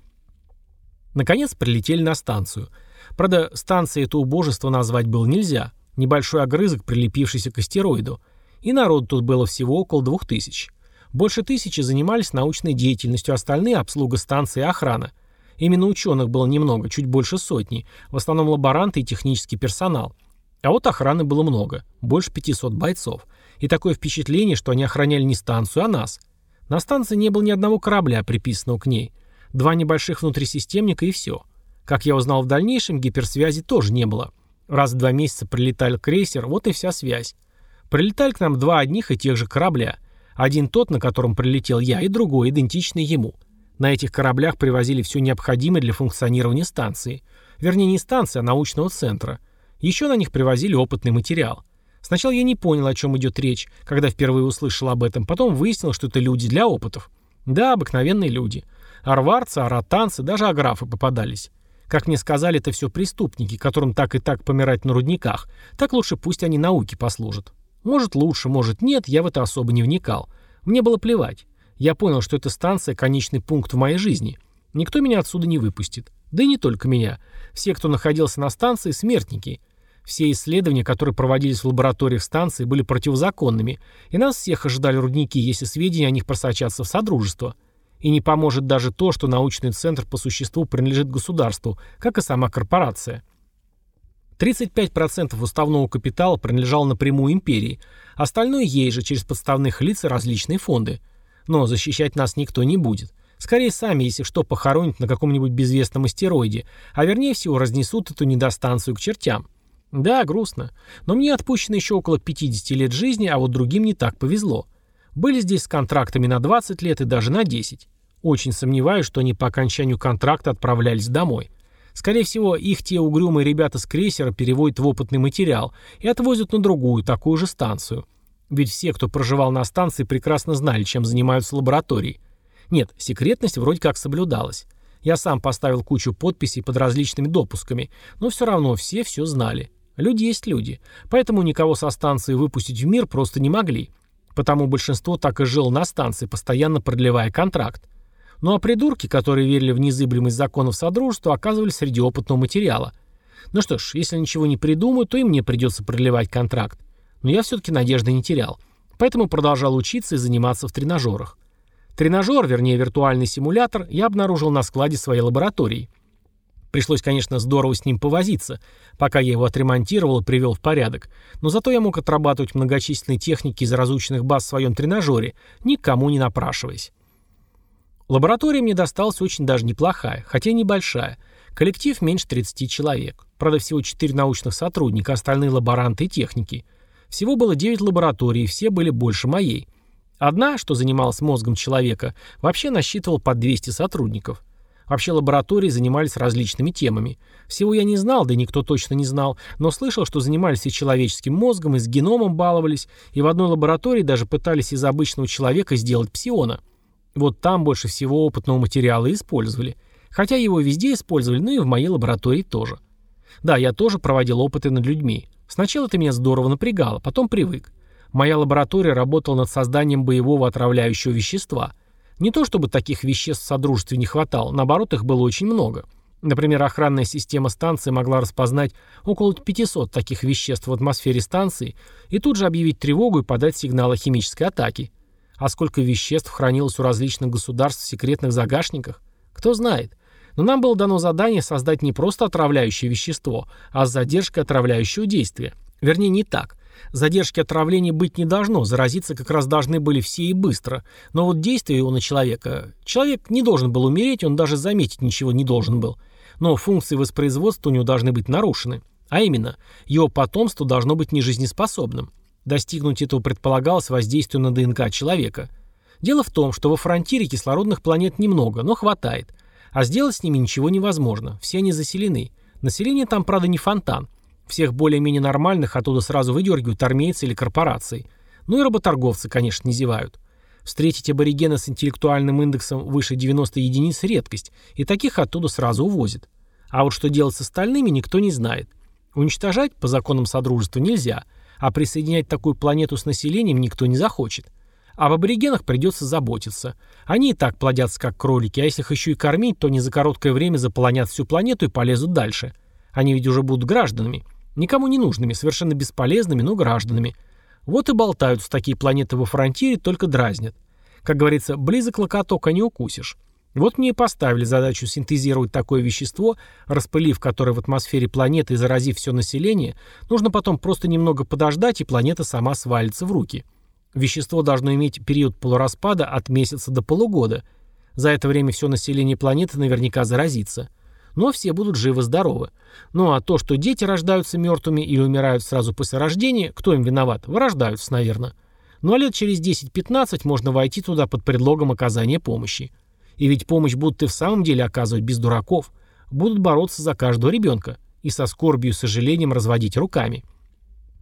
Наконец прилетели на станцию. Правда, станцией это убожество назвать было нельзя небольшой огрызок, прилепившийся к астероиду, и народу тут было всего около двух тысяч. Больше тысячи занимались научной деятельностью, остальные – обслуга станции и охрана. Именно ученых было немного, чуть больше сотни, в основном лаборанты и технический персонал. А вот охраны было много, больше 500 бойцов. И такое впечатление, что они охраняли не станцию, а нас. На станции не было ни одного корабля, приписанного к ней. Два небольших внутрисистемника и все. Как я узнал в дальнейшем, гиперсвязи тоже не было. Раз в два месяца прилетал крейсер, вот и вся связь. Прилетали к нам два одних и тех же корабля. Один тот, на котором прилетел я, и другой, идентичный ему. На этих кораблях привозили все необходимое для функционирования станции. Вернее, не станции, а научного центра. Еще на них привозили опытный материал. Сначала я не понял, о чем идет речь, когда впервые услышал об этом, потом выяснил, что это люди для опытов. Да, обыкновенные люди. Арварцы, аратанцы, даже аграфы попадались. Как мне сказали, это все преступники, которым так и так помирать на рудниках. Так лучше пусть они науке послужат. Может лучше, может нет, я в это особо не вникал. Мне было плевать. Я понял, что эта станция – конечный пункт в моей жизни. Никто меня отсюда не выпустит. Да и не только меня. Все, кто находился на станции – смертники. Все исследования, которые проводились в лабораториях станции, были противозаконными, и нас всех ожидали рудники, если сведения о них просочатся в Содружество – и не поможет даже то, что научный центр по существу принадлежит государству, как и сама корпорация. 35% уставного капитала принадлежало напрямую империи, остальное ей же через подставных лиц и различные фонды. Но защищать нас никто не будет. Скорее сами, если что, похоронят на каком-нибудь безвестном астероиде, а вернее всего разнесут эту недостанцию к чертям. Да, грустно. Но мне отпущено еще около 50 лет жизни, а вот другим не так повезло. Были здесь с контрактами на 20 лет и даже на 10. Очень сомневаюсь, что они по окончанию контракта отправлялись домой. Скорее всего, их те угрюмые ребята с крейсера переводят в опытный материал и отвозят на другую, такую же станцию. Ведь все, кто проживал на станции, прекрасно знали, чем занимаются лаборатории. Нет, секретность вроде как соблюдалась. Я сам поставил кучу подписей под различными допусками, но все равно все все знали. Люди есть люди, поэтому никого со станции выпустить в мир просто не могли. Потому большинство так и жило на станции, постоянно продлевая контракт. Ну а придурки, которые верили в незыблемость законов Содружества, оказывались среди опытного материала. Ну что ж, если ничего не придумаю, то и мне придется продлевать контракт. Но я все-таки надежды не терял. Поэтому продолжал учиться и заниматься в тренажерах. Тренажер, вернее виртуальный симулятор, я обнаружил на складе своей лаборатории. Пришлось, конечно, здорово с ним повозиться, пока я его отремонтировал и привел в порядок, но зато я мог отрабатывать многочисленные техники из разученных баз в своем тренажере, никому не напрашиваясь. Лаборатория мне досталась очень даже неплохая, хотя небольшая. Коллектив меньше 30 человек. Правда, всего 4 научных сотрудника, остальные лаборанты и техники. Всего было 9 лабораторий, все были больше моей. Одна, что занималась мозгом человека, вообще насчитывала под 200 сотрудников. Вообще лаборатории занимались различными темами. Всего я не знал, да никто точно не знал, но слышал, что занимались и человеческим мозгом, и с геномом баловались, и в одной лаборатории даже пытались из обычного человека сделать псиона. Вот там больше всего опытного материала использовали. Хотя его везде использовали, но и в моей лаборатории тоже. Да, я тоже проводил опыты над людьми. Сначала это меня здорово напрягало, потом привык. Моя лаборатория работала над созданием боевого отравляющего вещества. Не то чтобы таких веществ в Содружестве не хватало, наоборот, их было очень много. Например, охранная система станции могла распознать около 500 таких веществ в атмосфере станции и тут же объявить тревогу и подать сигнал о химической атаке. А сколько веществ хранилось у различных государств в секретных загашниках? Кто знает. Но нам было дано задание создать не просто отравляющее вещество, а с задержкой отравляющего действия. Вернее, не так. Задержки отравления быть не должно, заразиться как раз должны были все и быстро. Но вот действие его на человека... Человек не должен был умереть, он даже заметить ничего не должен был. Но функции воспроизводства у него должны быть нарушены. А именно, его потомство должно быть нежизнеспособным. Достигнуть этого предполагалось воздействие на ДНК человека. Дело в том, что во фронтире кислородных планет немного, но хватает. А сделать с ними ничего невозможно, все они заселены. Население там, правда, не фонтан – всех более-менее нормальных оттуда сразу выдергивают армейцы или корпорации. Ну и работорговцы, конечно, не зевают. Встретить аборигена с интеллектуальным индексом выше 90 единиц – редкость, и таких оттуда сразу увозят. А вот что делать с остальными, никто не знает. Уничтожать по законам Содружества нельзя, а присоединять такую планету с населением никто не захочет. Об аборигенах придется заботиться. Они и так плодятся как кролики, а если их еще и кормить, то не за короткое время заполонят всю планету и полезут дальше. Они ведь уже будут гражданами. Никому не нужными, совершенно бесполезными, но гражданами. Вот и болтаются такие планеты во фронтире, только дразнят. Как говорится, близок локоток, а не укусишь. Вот мне и поставили задачу синтезировать такое вещество, распылив которое в атмосфере планеты и заразив все население, нужно потом просто немного подождать, и планета сама свалится в руки. Вещество должно иметь период полураспада от месяца до полугода. За это время все население планеты наверняка заразится но все будут живы-здоровы. Ну а то, что дети рождаются мертвыми или умирают сразу после рождения, кто им виноват? Вырождаются, наверное. Ну а лет через 10-15 можно войти туда под предлогом оказания помощи. И ведь помощь будут и в самом деле оказывать без дураков. Будут бороться за каждого ребенка. И со скорбью и сожалением разводить руками.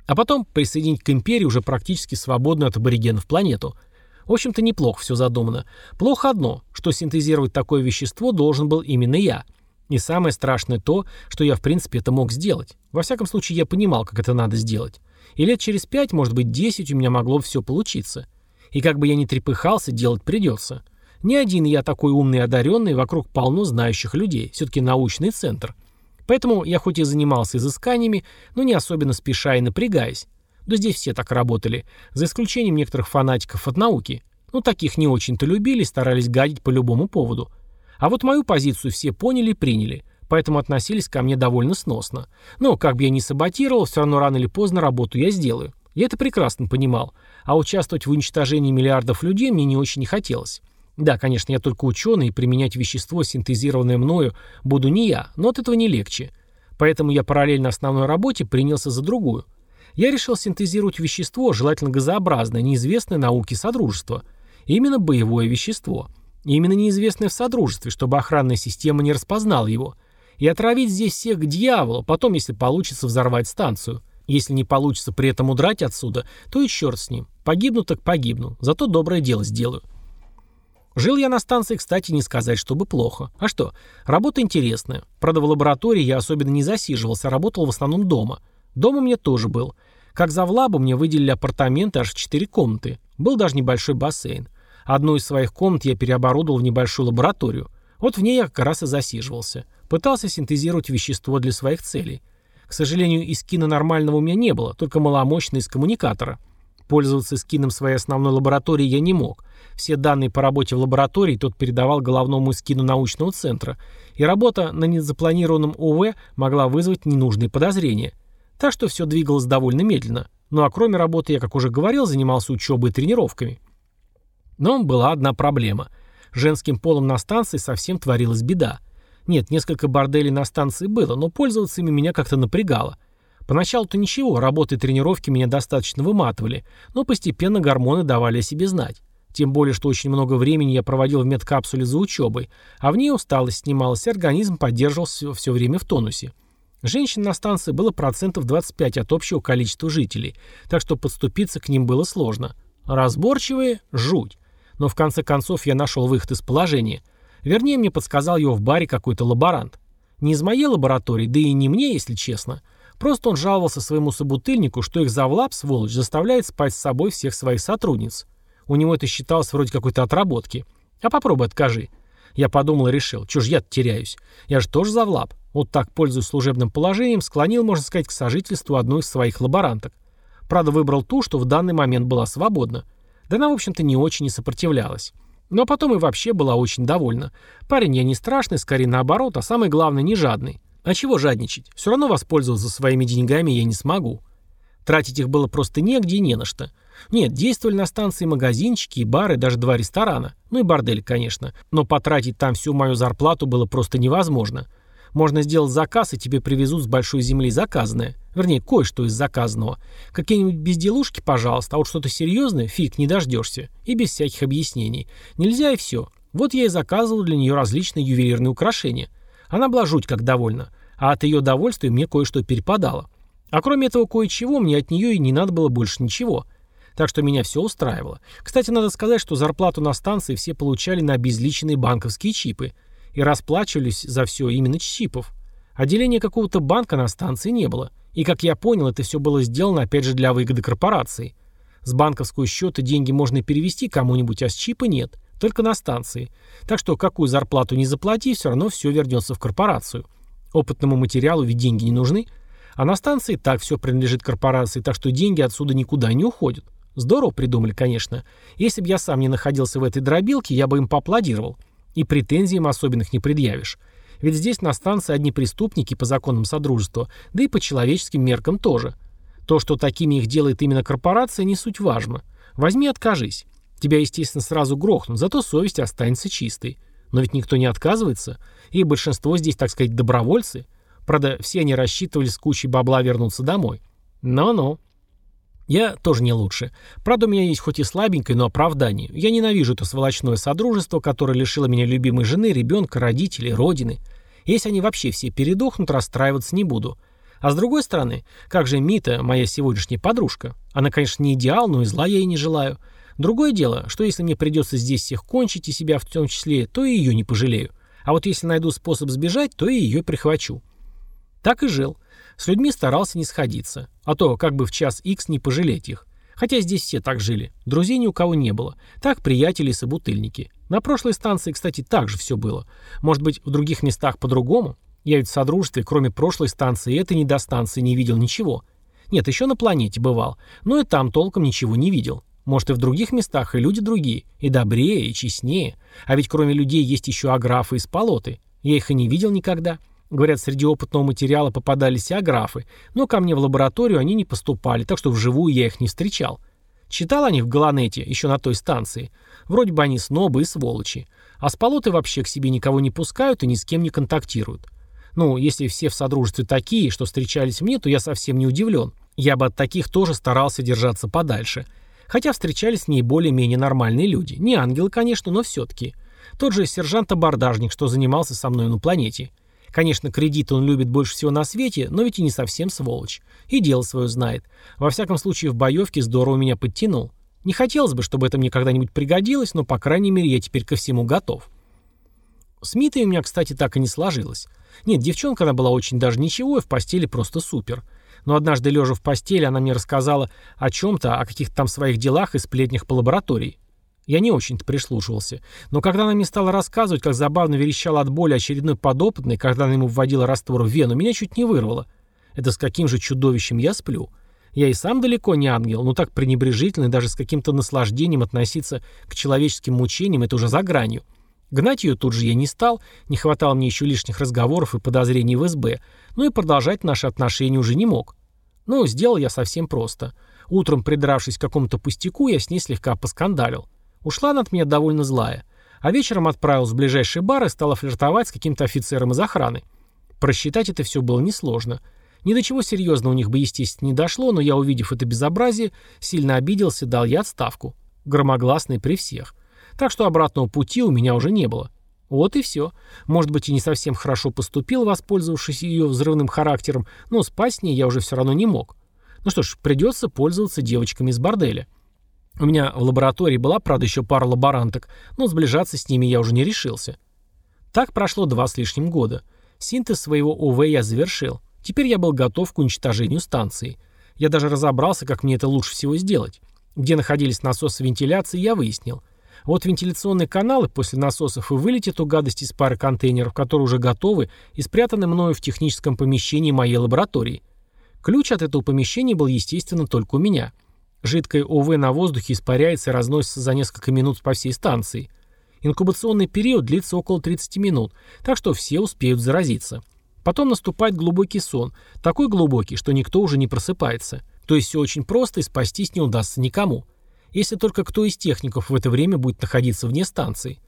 А потом присоединить к империи уже практически свободную от аборигенов планету. В общем-то, неплохо все задумано. Плохо одно, что синтезировать такое вещество должен был именно я – и самое страшное то, что я в принципе это мог сделать. Во всяком случае, я понимал, как это надо сделать. И лет через пять, может быть, десять у меня могло все получиться. И как бы я ни трепыхался, делать придется. Не один я такой умный и одаренный, вокруг полно знающих людей. Все-таки научный центр. Поэтому я хоть и занимался изысканиями, но не особенно спеша и напрягаясь. Да здесь все так работали, за исключением некоторых фанатиков от науки. Ну, таких не очень-то любили, старались гадить по любому поводу. А вот мою позицию все поняли и приняли, поэтому относились ко мне довольно сносно. Но, как бы я ни саботировал, все равно рано или поздно работу я сделаю. Я это прекрасно понимал, а участвовать в уничтожении миллиардов людей мне не очень не хотелось. Да, конечно, я только ученый, и применять вещество, синтезированное мною, буду не я, но от этого не легче. Поэтому я параллельно основной работе принялся за другую. Я решил синтезировать вещество, желательно газообразное, неизвестное науке Содружества. Именно боевое вещество. Именно неизвестное в Содружестве, чтобы охранная система не распознала его. И отравить здесь всех к дьяволу, потом, если получится, взорвать станцию. Если не получится при этом удрать отсюда, то и черт с ним. Погибну так погибну, зато доброе дело сделаю. Жил я на станции, кстати, не сказать, чтобы плохо. А что, работа интересная. Правда, в лаборатории я особенно не засиживался, а работал в основном дома. Дома мне тоже был. Как за влабу мне выделили апартаменты аж в четыре комнаты. Был даже небольшой бассейн. Одну из своих комнат я переоборудовал в небольшую лабораторию. Вот в ней я как раз и засиживался. Пытался синтезировать вещество для своих целей. К сожалению, из кино нормального у меня не было, только маломощный из коммуникатора. Пользоваться скином своей основной лаборатории я не мог. Все данные по работе в лаборатории тот передавал головному скину научного центра, и работа на незапланированном ОВ могла вызвать ненужные подозрения. Так что все двигалось довольно медленно. Ну а кроме работы я, как уже говорил, занимался учебой и тренировками. Но была одна проблема. Женским полом на станции совсем творилась беда. Нет, несколько борделей на станции было, но пользоваться ими меня как-то напрягало. Поначалу-то ничего, работы и тренировки меня достаточно выматывали, но постепенно гормоны давали о себе знать. Тем более, что очень много времени я проводил в медкапсуле за учебой, а в ней усталость снималась, и организм поддерживался все время в тонусе. Женщин на станции было процентов 25 от общего количества жителей, так что подступиться к ним было сложно. Разборчивые – жуть. Но в конце концов я нашел выход из положения. Вернее, мне подсказал его в баре какой-то лаборант. Не из моей лаборатории, да и не мне, если честно – Просто он жаловался своему собутыльнику, что их завлап, сволочь, заставляет спать с собой всех своих сотрудниц. У него это считалось вроде какой-то отработки. А попробуй откажи. Я подумал и решил, чё ж я теряюсь. Я же тоже завлап. Вот так, пользуясь служебным положением, склонил, можно сказать, к сожительству одну из своих лаборанток. Правда, выбрал ту, что в данный момент была свободна. Да она, в общем-то, не очень и сопротивлялась. Но потом и вообще была очень довольна. Парень я не страшный, скорее наоборот, а самое главное, не жадный. А чего жадничать? Все равно воспользоваться своими деньгами я не смогу. Тратить их было просто негде и не на что. Нет, действовали на станции магазинчики и бары, даже два ресторана. Ну и бордель, конечно. Но потратить там всю мою зарплату было просто невозможно. Можно сделать заказ, и тебе привезут с большой земли заказанное. Вернее, кое-что из заказанного. Какие-нибудь безделушки, пожалуйста, а вот что-то серьезное, фиг, не дождешься. И без всяких объяснений. Нельзя и все. Вот я и заказывал для нее различные ювелирные украшения. Она была жуть как довольна а от ее довольствия мне кое-что перепадало. А кроме этого кое-чего, мне от нее и не надо было больше ничего. Так что меня все устраивало. Кстати, надо сказать, что зарплату на станции все получали на обезличенные банковские чипы. И расплачивались за все именно чипов. Отделения какого-то банка на станции не было. И, как я понял, это все было сделано опять же для выгоды корпорации. С банковского счета деньги можно перевести кому-нибудь, а с чипа нет. Только на станции. Так что какую зарплату не заплати, все равно все вернется в корпорацию. Опытному материалу ведь деньги не нужны. А на станции так все принадлежит корпорации, так что деньги отсюда никуда не уходят. Здорово придумали, конечно. Если бы я сам не находился в этой дробилке, я бы им поаплодировал. И претензий им особенных не предъявишь. Ведь здесь на станции одни преступники по законам Содружества, да и по человеческим меркам тоже. То, что такими их делает именно корпорация, не суть важно. Возьми и откажись. Тебя, естественно, сразу грохнут, зато совесть останется чистой. Но ведь никто не отказывается, и большинство здесь, так сказать, добровольцы. Правда, все они рассчитывали с кучей бабла вернуться домой. Но-но. Я тоже не лучше. Правда, у меня есть хоть и слабенькое, но оправдание. Я ненавижу это сволочное содружество, которое лишило меня любимой жены, ребенка, родителей, родины. Если они вообще все передохнут, расстраиваться не буду. А с другой стороны, как же Мита, моя сегодняшняя подружка? Она, конечно, не идеал, но и зла я ей не желаю. Другое дело, что если мне придется здесь всех кончить и себя в том числе, то и ее не пожалею. А вот если найду способ сбежать, то и ее прихвачу. Так и жил. С людьми старался не сходиться. А то, как бы в час икс не пожалеть их. Хотя здесь все так жили. Друзей ни у кого не было. Так приятели и собутыльники. На прошлой станции, кстати, так же все было. Может быть, в других местах по-другому? Я ведь в Содружестве, кроме прошлой станции и этой недостанции, не видел ничего. Нет, еще на планете бывал. Но и там толком ничего не видел. Может, и в других местах и люди другие, и добрее, и честнее. А ведь кроме людей есть еще аграфы и сполоты. Я их и не видел никогда. Говорят, среди опытного материала попадались и аграфы, но ко мне в лабораторию они не поступали, так что вживую я их не встречал. Читал о них в Галанете, еще на той станции. Вроде бы они снобы и сволочи. А сполоты вообще к себе никого не пускают и ни с кем не контактируют. Ну, если все в Содружестве такие, что встречались мне, то я совсем не удивлен. Я бы от таких тоже старался держаться подальше. Хотя встречались с ней более-менее нормальные люди. Не ангелы, конечно, но все-таки. Тот же сержант-абордажник, что занимался со мной на планете. Конечно, кредит он любит больше всего на свете, но ведь и не совсем сволочь. И дело свое знает. Во всяком случае, в боевке здорово меня подтянул. Не хотелось бы, чтобы это мне когда-нибудь пригодилось, но, по крайней мере, я теперь ко всему готов. С Митой у меня, кстати, так и не сложилось. Нет, девчонка она была очень даже ничего, и в постели просто супер. Но однажды, лежа в постели, она мне рассказала о чем-то, о каких-то там своих делах и сплетнях по лаборатории. Я не очень-то прислушивался. Но когда она мне стала рассказывать, как забавно верещал от боли очередной подопытный, когда она ему вводила раствор в вену, меня чуть не вырвало. Это с каким же чудовищем я сплю? Я и сам далеко не ангел, но так пренебрежительно и даже с каким-то наслаждением относиться к человеческим мучениям – это уже за гранью. Гнать ее тут же я не стал, не хватало мне еще лишних разговоров и подозрений в СБ, но и продолжать наши отношения уже не мог. Но сделал я совсем просто. Утром, придравшись к какому-то пустяку, я с ней слегка поскандалил. Ушла она от меня довольно злая. А вечером отправилась в ближайший бар и стала флиртовать с каким-то офицером из охраны. Просчитать это все было несложно. Ни до чего серьезного у них бы, естественно, не дошло, но я, увидев это безобразие, сильно обиделся дал ей отставку. Громогласный при всех. Так что обратного пути у меня уже не было. Вот и все. Может быть, и не совсем хорошо поступил, воспользовавшись ее взрывным характером, но спать с ней я уже все равно не мог. Ну что ж, придется пользоваться девочками из борделя. У меня в лаборатории была, правда, еще пара лаборанток, но сближаться с ними я уже не решился. Так прошло два с лишним года. Синтез своего ОВ я завершил. Теперь я был готов к уничтожению станции. Я даже разобрался, как мне это лучше всего сделать. Где находились насосы вентиляции, я выяснил. Вот вентиляционные каналы после насосов и вылетит у гадости из пары контейнеров, которые уже готовы и спрятаны мною в техническом помещении моей лаборатории. Ключ от этого помещения был, естественно, только у меня. Жидкое ОВ на воздухе испаряется и разносится за несколько минут по всей станции. Инкубационный период длится около 30 минут, так что все успеют заразиться. Потом наступает глубокий сон, такой глубокий, что никто уже не просыпается. То есть все очень просто и спастись не удастся никому если только кто из техников в это время будет находиться вне станции.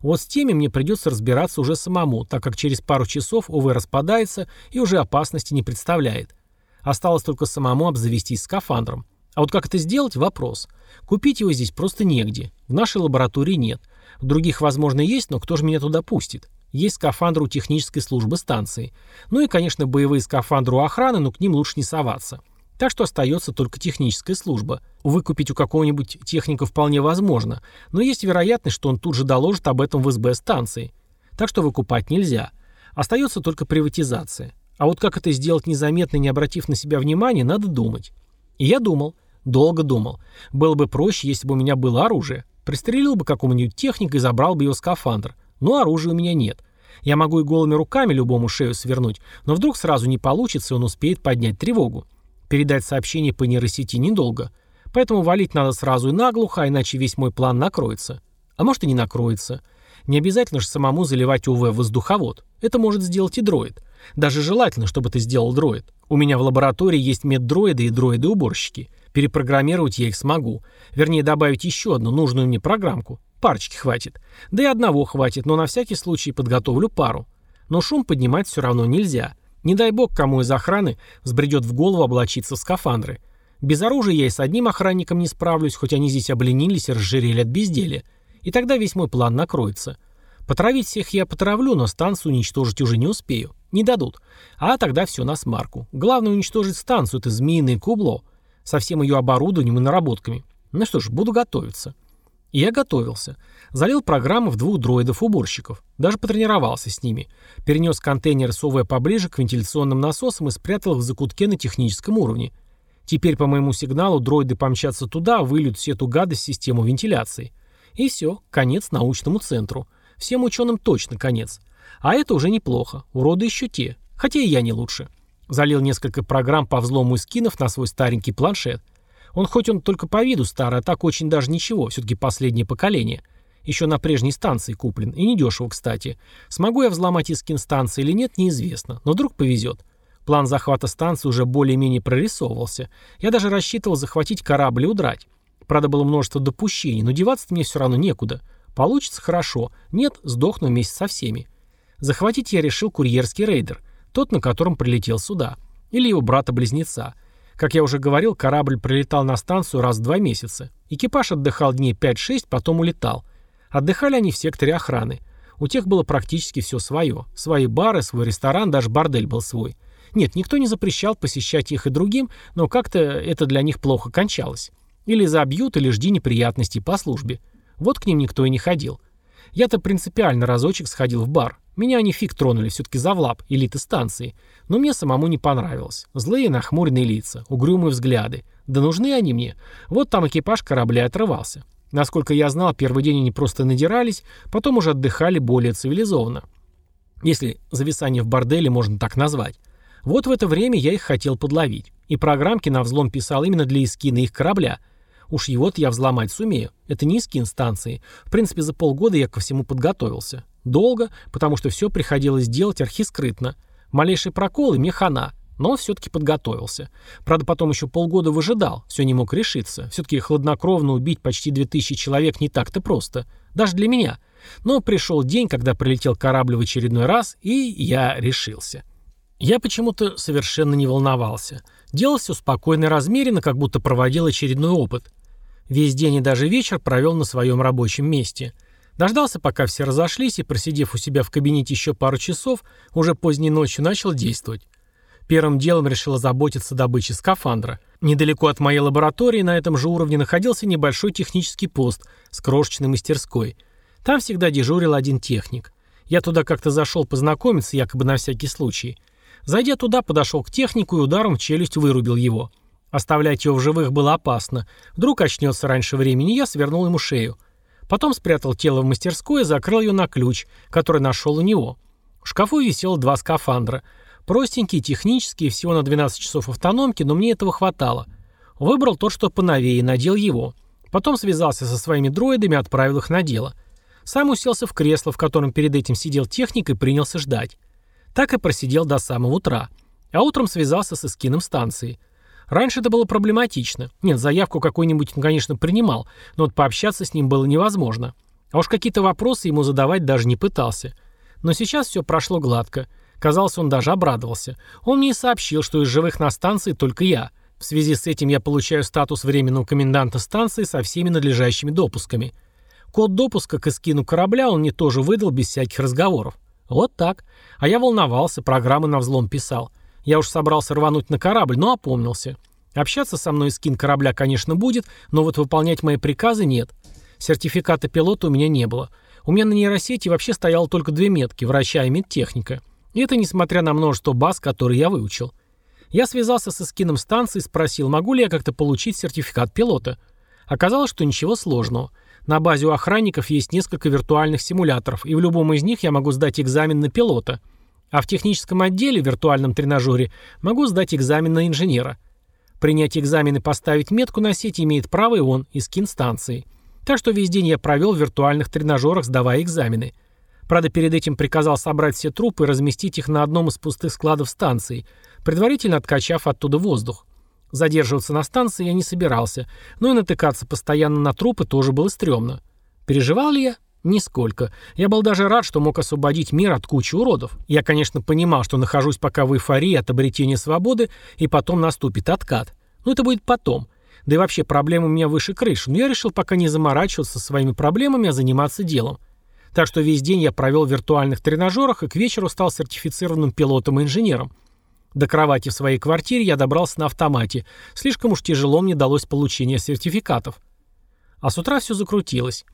Вот с теми мне придется разбираться уже самому, так как через пару часов ОВ распадается и уже опасности не представляет. Осталось только самому обзавестись скафандром. А вот как это сделать – вопрос. Купить его здесь просто негде. В нашей лаборатории нет. В других, возможно, есть, но кто же меня туда пустит? Есть скафандры у технической службы станции. Ну и, конечно, боевые скафандры у охраны, но к ним лучше не соваться. Так что остается только техническая служба. Выкупить у какого-нибудь техника вполне возможно, но есть вероятность, что он тут же доложит об этом в СБ станции. Так что выкупать нельзя. Остается только приватизация. А вот как это сделать незаметно, не обратив на себя внимания, надо думать. И я думал. Долго думал. Было бы проще, если бы у меня было оружие. Пристрелил бы какому-нибудь техника и забрал бы его скафандр. Но оружия у меня нет. Я могу и голыми руками любому шею свернуть, но вдруг сразу не получится, и он успеет поднять тревогу. Передать сообщение по нейросети недолго. Поэтому валить надо сразу и наглухо, а иначе весь мой план накроется. А может и не накроется. Не обязательно же самому заливать УВ в воздуховод. Это может сделать и дроид. Даже желательно, чтобы это сделал дроид. У меня в лаборатории есть меддроиды и дроиды-уборщики. Перепрограммировать я их смогу. Вернее, добавить еще одну нужную мне программку. Парочки хватит. Да и одного хватит, но на всякий случай подготовлю пару. Но шум поднимать все равно нельзя. Не дай бог, кому из охраны взбредет в голову облачиться в скафандры. Без оружия я и с одним охранником не справлюсь, хоть они здесь обленились и разжирели от безделия. И тогда весь мой план накроется. Потравить всех я потравлю, но станцию уничтожить уже не успею. Не дадут. А тогда все на смарку. Главное уничтожить станцию, это змеиное кубло. Со всем ее оборудованием и наработками. Ну что ж, буду готовиться. И я готовился. Залил программу в двух дроидов-уборщиков. Даже потренировался с ними. Перенес контейнер с ОВ поближе к вентиляционным насосам и спрятал их в закутке на техническом уровне. Теперь по моему сигналу дроиды помчатся туда, выльют всю эту гадость в систему вентиляции. И все, конец научному центру. Всем ученым точно конец. А это уже неплохо. Уроды еще те. Хотя и я не лучше. Залил несколько программ по взлому скинов на свой старенький планшет. Он хоть он только по виду старый, а так очень даже ничего, все-таки последнее поколение. Еще на прежней станции куплен, и недешево, кстати. Смогу я взломать Искин станции или нет, неизвестно, но вдруг повезет. План захвата станции уже более-менее прорисовывался. Я даже рассчитывал захватить корабль и удрать. Правда, было множество допущений, но деваться мне все равно некуда. Получится хорошо, нет, сдохну вместе со всеми. Захватить я решил курьерский рейдер, тот, на котором прилетел сюда. Или его брата-близнеца – как я уже говорил, корабль прилетал на станцию раз в два месяца. Экипаж отдыхал дней 5-6, потом улетал. Отдыхали они в секторе охраны. У тех было практически все свое. Свои бары, свой ресторан, даже бордель был свой. Нет, никто не запрещал посещать их и другим, но как-то это для них плохо кончалось. Или забьют, или жди неприятностей по службе. Вот к ним никто и не ходил. Я-то принципиально разочек сходил в бар. Меня они фиг тронули, все-таки завлап, элиты станции. Но мне самому не понравилось. Злые нахмуренные лица, угрюмые взгляды. Да нужны они мне. Вот там экипаж корабля отрывался. Насколько я знал, первый день они просто надирались, потом уже отдыхали более цивилизованно. Если зависание в борделе можно так назвать. Вот в это время я их хотел подловить. И программки на взлом писал именно для эскина их корабля. Уж его-то я взломать сумею. Это не эскин станции. В принципе, за полгода я ко всему подготовился. Долго, потому что все приходилось делать архискрытно. Малейший прокол и мне хана. Но все-таки подготовился. Правда, потом еще полгода выжидал, все не мог решиться. Все-таки хладнокровно убить почти 2000 человек не так-то просто. Даже для меня. Но пришел день, когда прилетел корабль в очередной раз, и я решился. Я почему-то совершенно не волновался. Делал все спокойно и размеренно, как будто проводил очередной опыт. Весь день и даже вечер провел на своем рабочем месте. Дождался, пока все разошлись, и, просидев у себя в кабинете еще пару часов, уже поздней ночью начал действовать. Первым делом решил озаботиться добычей скафандра. Недалеко от моей лаборатории на этом же уровне находился небольшой технический пост с крошечной мастерской. Там всегда дежурил один техник. Я туда как-то зашел познакомиться, якобы на всякий случай. Зайдя туда, подошел к технику и ударом в челюсть вырубил его. Оставлять его в живых было опасно. Вдруг очнется раньше времени, я свернул ему шею. Потом спрятал тело в мастерской и закрыл ее на ключ, который нашел у него. В шкафу висело два скафандра – Простенькие, технические, всего на 12 часов автономки, но мне этого хватало. Выбрал тот, что поновее, и надел его. Потом связался со своими дроидами и отправил их на дело. Сам уселся в кресло, в котором перед этим сидел техник и принялся ждать. Так и просидел до самого утра. А утром связался с эскином станции. Раньше это было проблематично. Нет, заявку какую-нибудь он, конечно, принимал, но вот пообщаться с ним было невозможно. А уж какие-то вопросы ему задавать даже не пытался. Но сейчас все прошло гладко. Казалось, он даже обрадовался. Он мне сообщил, что из живых на станции только я. В связи с этим я получаю статус временного коменданта станции со всеми надлежащими допусками. Код допуска к эскину корабля он мне тоже выдал без всяких разговоров. Вот так. А я волновался, программы на взлом писал. Я уж собрался рвануть на корабль, но опомнился. Общаться со мной скин корабля, конечно, будет, но вот выполнять мои приказы нет. Сертификата пилота у меня не было. У меня на нейросети вообще стояло только две метки – врача и медтехника. И это несмотря на множество баз, которые я выучил. Я связался со скином станции и спросил, могу ли я как-то получить сертификат пилота. Оказалось, что ничего сложного. На базе у охранников есть несколько виртуальных симуляторов, и в любом из них я могу сдать экзамен на пилота. А в техническом отделе, в виртуальном тренажере, могу сдать экзамен на инженера. Принять экзамен и поставить метку на сети имеет право и он, и скин станции. Так что весь день я провел в виртуальных тренажерах, сдавая экзамены. Правда, перед этим приказал собрать все трупы и разместить их на одном из пустых складов станции, предварительно откачав оттуда воздух. Задерживаться на станции я не собирался, но и натыкаться постоянно на трупы тоже было стрёмно. Переживал ли я? Нисколько. Я был даже рад, что мог освободить мир от кучи уродов. Я, конечно, понимал, что нахожусь пока в эйфории от обретения свободы, и потом наступит откат. Но это будет потом. Да и вообще проблема у меня выше крыши, но я решил пока не заморачиваться своими проблемами, а заниматься делом. Так что весь день я провел в виртуальных тренажерах и к вечеру стал сертифицированным пилотом и инженером. До кровати в своей квартире я добрался на автомате. Слишком уж тяжело мне далось получение сертификатов. А с утра все закрутилось.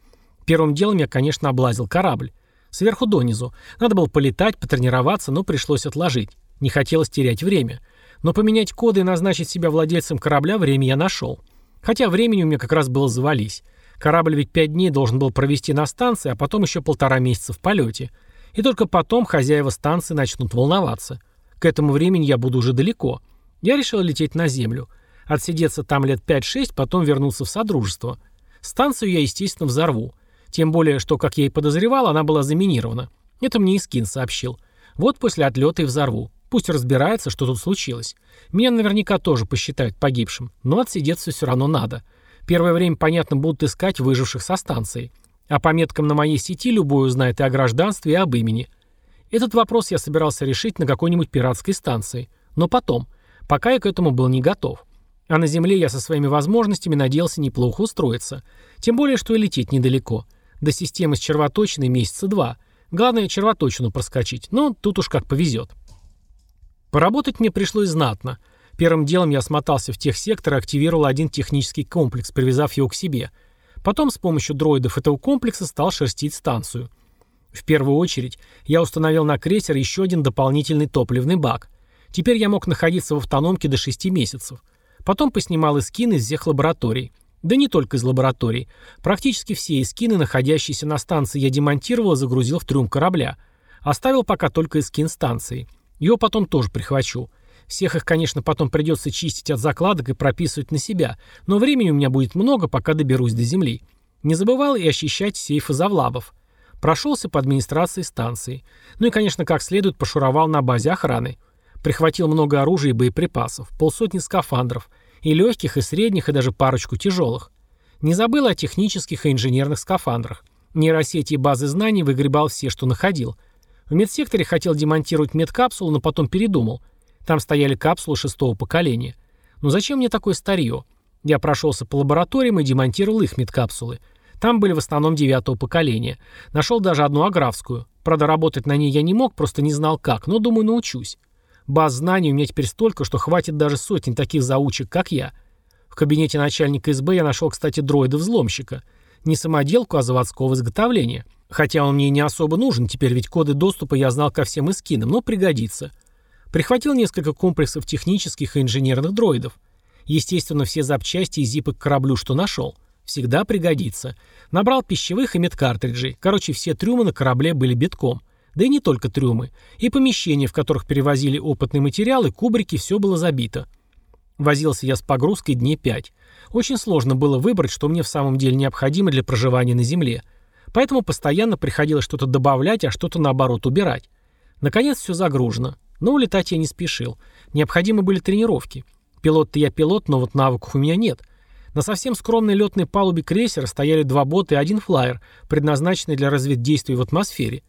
Первым делом я, конечно, облазил корабль. Сверху донизу. Надо было полетать, потренироваться, но пришлось отложить. Не хотелось терять время. Но поменять коды и назначить себя владельцем корабля время я нашел. Хотя времени у меня как раз было завались. Корабль ведь пять дней должен был провести на станции, а потом еще полтора месяца в полете. И только потом хозяева станции начнут волноваться. К этому времени я буду уже далеко. Я решил лететь на Землю. Отсидеться там лет 5-6, потом вернуться в Содружество. Станцию я, естественно, взорву. Тем более, что, как я и подозревал, она была заминирована. Это мне Искин сообщил. Вот после отлета и взорву. Пусть разбирается, что тут случилось. Меня наверняка тоже посчитают погибшим, но отсидеться все равно надо. Первое время, понятно, будут искать выживших со станции. А по меткам на моей сети любой узнает и о гражданстве, и об имени. Этот вопрос я собирался решить на какой-нибудь пиратской станции. Но потом. Пока я к этому был не готов. А на Земле я со своими возможностями надеялся неплохо устроиться. Тем более, что и лететь недалеко. До системы с червоточиной месяца два. Главное, червоточину проскочить. Но тут уж как повезет. Поработать мне пришлось знатно – Первым делом я смотался в техсектор и активировал один технический комплекс, привязав его к себе. Потом с помощью дроидов этого комплекса стал шерстить станцию. В первую очередь я установил на крейсер еще один дополнительный топливный бак. Теперь я мог находиться в автономке до 6 месяцев. Потом поснимал эскины из всех лабораторий. Да не только из лабораторий. Практически все эскины, находящиеся на станции, я демонтировал и загрузил в трюм корабля. Оставил пока только эскин станции. Его потом тоже прихвачу. Всех их, конечно, потом придется чистить от закладок и прописывать на себя, но времени у меня будет много, пока доберусь до земли. Не забывал и ощущать сейфы завлабов. Прошелся по администрации станции. Ну и, конечно, как следует пошуровал на базе охраны. Прихватил много оружия и боеприпасов, полсотни скафандров, и легких, и средних, и даже парочку тяжелых. Не забыл о технических и инженерных скафандрах. Нейросети и базы знаний выгребал все, что находил. В медсекторе хотел демонтировать медкапсулу, но потом передумал. Там стояли капсулы шестого поколения. Но зачем мне такое старье? Я прошелся по лабораториям и демонтировал их медкапсулы. Там были в основном девятого поколения. Нашел даже одну аграфскую. Правда, работать на ней я не мог, просто не знал как, но, думаю, научусь. Баз знаний у меня теперь столько, что хватит даже сотен таких заучек, как я. В кабинете начальника СБ я нашел, кстати, дроида-взломщика. Не самоделку, а заводского изготовления. Хотя он мне не особо нужен, теперь ведь коды доступа я знал ко всем эскинам, но пригодится. Прихватил несколько комплексов технических и инженерных дроидов. Естественно, все запчасти и зипы к кораблю, что нашел. Всегда пригодится. Набрал пищевых и медкартриджей. Короче, все трюмы на корабле были битком. Да и не только трюмы. И помещения, в которых перевозили опытные материалы, кубрики, все было забито. Возился я с погрузкой дней пять. Очень сложно было выбрать, что мне в самом деле необходимо для проживания на Земле. Поэтому постоянно приходилось что-то добавлять, а что-то наоборот убирать. Наконец все загружено. Но улетать я не спешил. Необходимы были тренировки. Пилот-то я пилот, но вот навыков у меня нет. На совсем скромной летной палубе крейсера стояли два бота и один флайер, предназначенный для разведдействий в атмосфере.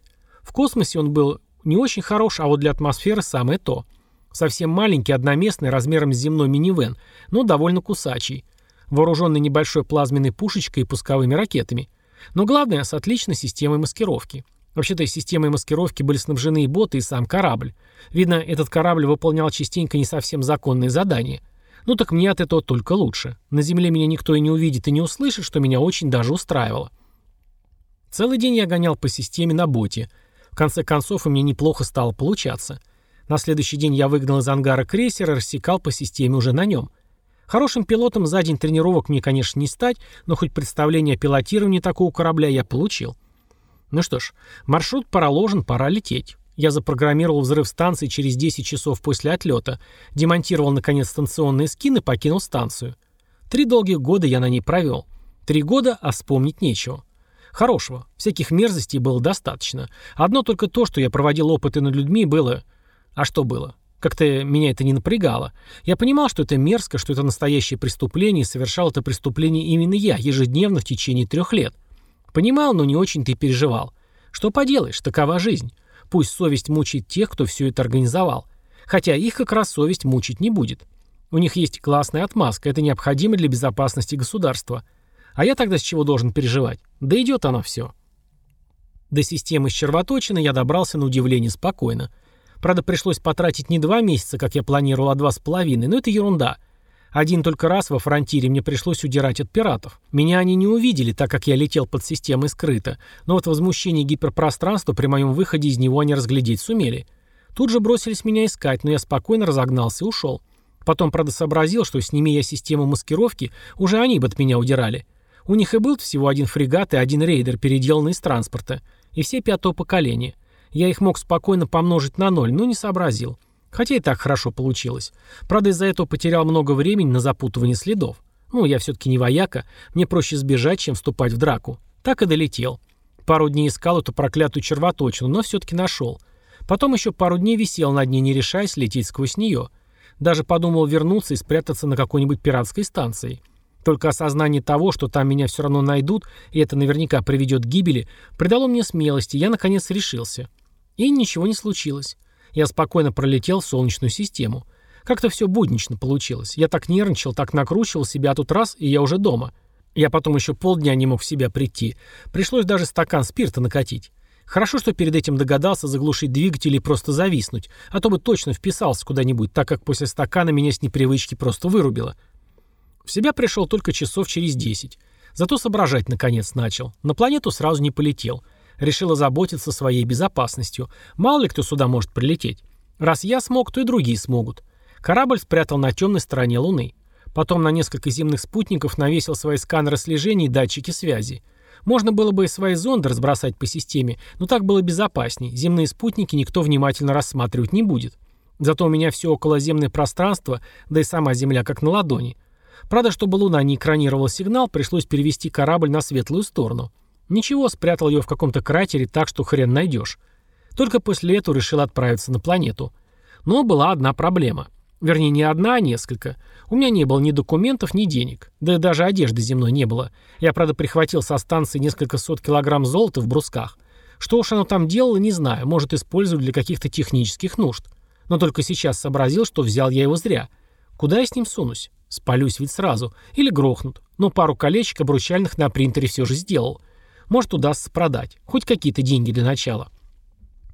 В космосе он был не очень хорош, а вот для атмосферы самое то. Совсем маленький, одноместный, размером с земной минивэн, но довольно кусачий. Вооруженный небольшой плазменной пушечкой и пусковыми ракетами. Но главное, с отличной системой маскировки. Вообще-то системой маскировки были снабжены и боты, и сам корабль. Видно, этот корабль выполнял частенько не совсем законные задания – ну так мне от этого только лучше. На земле меня никто и не увидит и не услышит, что меня очень даже устраивало. Целый день я гонял по системе на боте. В конце концов, у меня неплохо стало получаться. На следующий день я выгнал из ангара крейсер и рассекал по системе уже на нем. Хорошим пилотом за день тренировок мне, конечно, не стать, но хоть представление о пилотировании такого корабля я получил. Ну что ж, маршрут проложен, пора лететь. Я запрограммировал взрыв станции через 10 часов после отлета, демонтировал, наконец, станционные скины и покинул станцию. Три долгих года я на ней провел. Три года, а вспомнить нечего. Хорошего. Всяких мерзостей было достаточно. Одно только то, что я проводил опыты над людьми, было... А что было? Как-то меня это не напрягало. Я понимал, что это мерзко, что это настоящее преступление, и совершал это преступление именно я, ежедневно в течение трех лет. Понимал, но не очень-то переживал. Что поделаешь, такова жизнь. Пусть совесть мучает тех, кто все это организовал. Хотя их как раз совесть мучить не будет. У них есть классная отмазка, это необходимо для безопасности государства. А я тогда с чего должен переживать? Да идет оно все. До системы с червоточиной я добрался на удивление спокойно. Правда, пришлось потратить не два месяца, как я планировал, а два с половиной, но это ерунда – один только раз во фронтире мне пришлось удирать от пиратов. Меня они не увидели, так как я летел под системой скрыто, но вот возмущение гиперпространства при моем выходе из него они разглядеть сумели. Тут же бросились меня искать, но я спокойно разогнался и ушел. Потом, правда, сообразил, что сними я систему маскировки, уже они бы от меня удирали. У них и был всего один фрегат и один рейдер, переделанный из транспорта. И все пятого поколения. Я их мог спокойно помножить на ноль, но не сообразил. Хотя и так хорошо получилось. Правда, из-за этого потерял много времени на запутывание следов. Ну, я все-таки не вояка, мне проще сбежать, чем вступать в драку. Так и долетел. Пару дней искал эту проклятую червоточину, но все-таки нашел. Потом еще пару дней висел над ней, не решаясь лететь сквозь нее. Даже подумал вернуться и спрятаться на какой-нибудь пиратской станции. Только осознание того, что там меня все равно найдут, и это наверняка приведет к гибели, придало мне смелости, я наконец решился. И ничего не случилось. Я спокойно пролетел в Солнечную систему. Как-то все буднично получилось. Я так нервничал, так накручивал себя тут раз, и я уже дома. Я потом еще полдня не мог в себя прийти. Пришлось даже стакан спирта накатить. Хорошо, что перед этим догадался заглушить двигатель и просто зависнуть, а то бы точно вписался куда-нибудь, так как после стакана меня с непривычки просто вырубило. В себя пришел только часов через десять. Зато соображать наконец начал. На планету сразу не полетел. Решила заботиться своей безопасностью. Мало ли кто сюда может прилететь. Раз я смог, то и другие смогут. Корабль спрятал на темной стороне Луны. Потом на несколько земных спутников навесил свои сканеры слежения и датчики связи. Можно было бы и свои зонды разбросать по системе, но так было безопасней. Земные спутники никто внимательно рассматривать не будет. Зато у меня все околоземное пространство, да и сама Земля как на ладони. Правда, чтобы Луна не экранировала сигнал, пришлось перевести корабль на светлую сторону. Ничего, спрятал ее в каком-то кратере так, что хрен найдешь. Только после этого решил отправиться на планету. Но была одна проблема. Вернее, не одна, а несколько. У меня не было ни документов, ни денег. Да и даже одежды земной не было. Я, правда, прихватил со станции несколько сот килограмм золота в брусках. Что уж оно там делало, не знаю. Может, использовали для каких-то технических нужд. Но только сейчас сообразил, что взял я его зря. Куда я с ним сунусь? Спалюсь ведь сразу. Или грохнут. Но пару колечек обручальных на принтере все же сделал. Может, удастся продать. Хоть какие-то деньги для начала.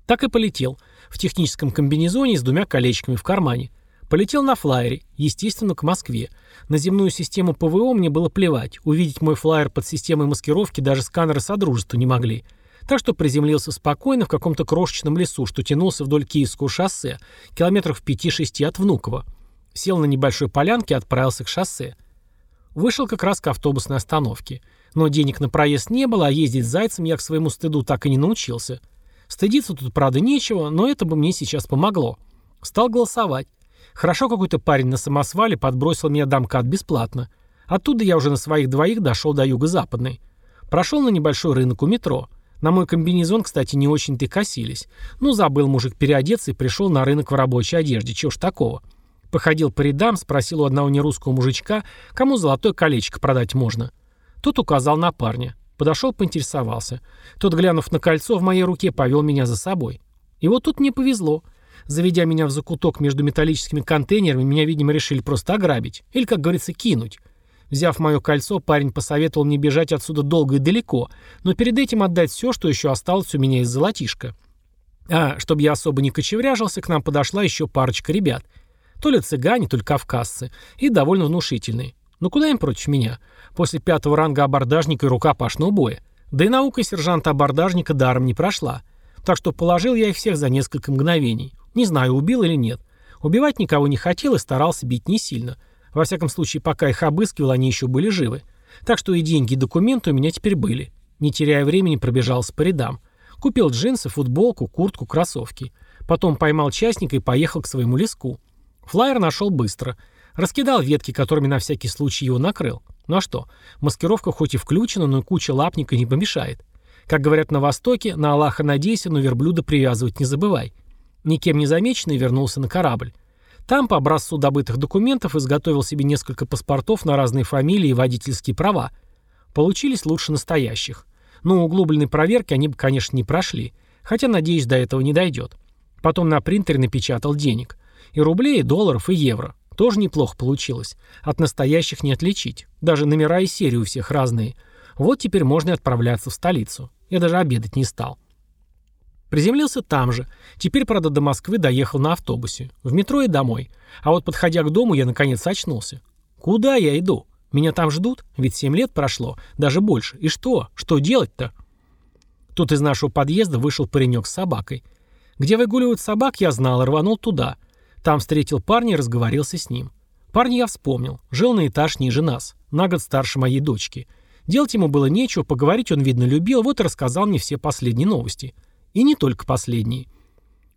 Так и полетел. В техническом комбинезоне с двумя колечками в кармане. Полетел на флайере, естественно, к Москве. На земную систему ПВО мне было плевать. Увидеть мой флайер под системой маскировки даже сканеры Содружества не могли. Так что приземлился спокойно в каком-то крошечном лесу, что тянулся вдоль Киевского шоссе, километров в 5-6 от Внуково. Сел на небольшой полянке и отправился к шоссе. Вышел как раз к автобусной остановке. Но денег на проезд не было, а ездить зайцем я к своему стыду так и не научился. Стыдиться тут, правда, нечего, но это бы мне сейчас помогло. Стал голосовать. Хорошо какой-то парень на самосвале подбросил меня домкат бесплатно. Оттуда я уже на своих двоих дошел до юго-западной. Прошел на небольшой рынок у метро. На мой комбинезон, кстати, не очень-то косились. Ну, забыл мужик переодеться и пришел на рынок в рабочей одежде. Чего ж такого? Походил по рядам, спросил у одного нерусского мужичка, кому золотое колечко продать можно. Тот указал на парня. Подошел, поинтересовался. Тот, глянув на кольцо в моей руке, повел меня за собой. И вот тут мне повезло. Заведя меня в закуток между металлическими контейнерами, меня, видимо, решили просто ограбить. Или, как говорится, кинуть. Взяв мое кольцо, парень посоветовал мне бежать отсюда долго и далеко, но перед этим отдать все, что еще осталось у меня из золотишка. А, чтобы я особо не кочевряжился, к нам подошла еще парочка ребят. То ли цыгане, то ли кавказцы. И довольно внушительные. Но куда им против меня? После пятого ранга абордажника и рукопашного боя. Да и наука сержанта-абордажника даром не прошла. Так что положил я их всех за несколько мгновений. Не знаю, убил или нет. Убивать никого не хотел и старался бить не сильно. Во всяком случае, пока их обыскивал, они еще были живы. Так что и деньги, и документы у меня теперь были. Не теряя времени, пробежался по рядам. Купил джинсы, футболку, куртку, кроссовки. Потом поймал частника и поехал к своему леску. Флайер нашел быстро. Раскидал ветки, которыми на всякий случай его накрыл. Ну а что? Маскировка хоть и включена, но куча лапника не помешает. Как говорят на Востоке, на Аллаха надейся, но верблюда привязывать не забывай. Никем не замеченный вернулся на корабль. Там, по образцу добытых документов, изготовил себе несколько паспортов на разные фамилии и водительские права. Получились лучше настоящих. Но углубленной проверки они бы, конечно, не прошли. Хотя, надеюсь, до этого не дойдет. Потом на принтере напечатал денег. И рублей, и долларов, и евро. Тоже неплохо получилось. От настоящих не отличить. Даже номера и серии у всех разные. Вот теперь можно отправляться в столицу. Я даже обедать не стал. Приземлился там же. Теперь, правда, до Москвы доехал на автобусе. В метро и домой. А вот подходя к дому, я наконец очнулся. Куда я иду? Меня там ждут? Ведь семь лет прошло. Даже больше. И что? Что делать-то? Тут из нашего подъезда вышел паренек с собакой. Где выгуливают собак, я знал и рванул туда. Там встретил парня и разговорился с ним. Парня я вспомнил. Жил на этаж ниже нас. На год старше моей дочки. Делать ему было нечего, поговорить он, видно, любил, вот и рассказал мне все последние новости. И не только последние.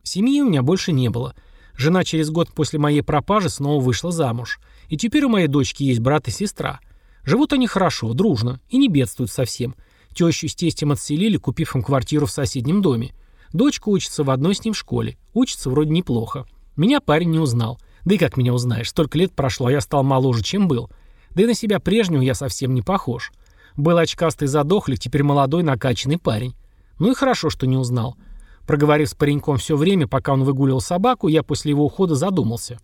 Семьи у меня больше не было. Жена через год после моей пропажи снова вышла замуж. И теперь у моей дочки есть брат и сестра. Живут они хорошо, дружно, и не бедствуют совсем. Тещу с тестем отселили, купив им квартиру в соседнем доме. Дочка учится в одной с ним школе. Учится вроде неплохо. Меня парень не узнал. Да и как меня узнаешь, столько лет прошло, а я стал моложе, чем был. Да и на себя прежнего я совсем не похож. Был очкастый задохлик, теперь молодой накачанный парень. Ну и хорошо, что не узнал. Проговорив с пареньком все время, пока он выгуливал собаку, я после его ухода задумался.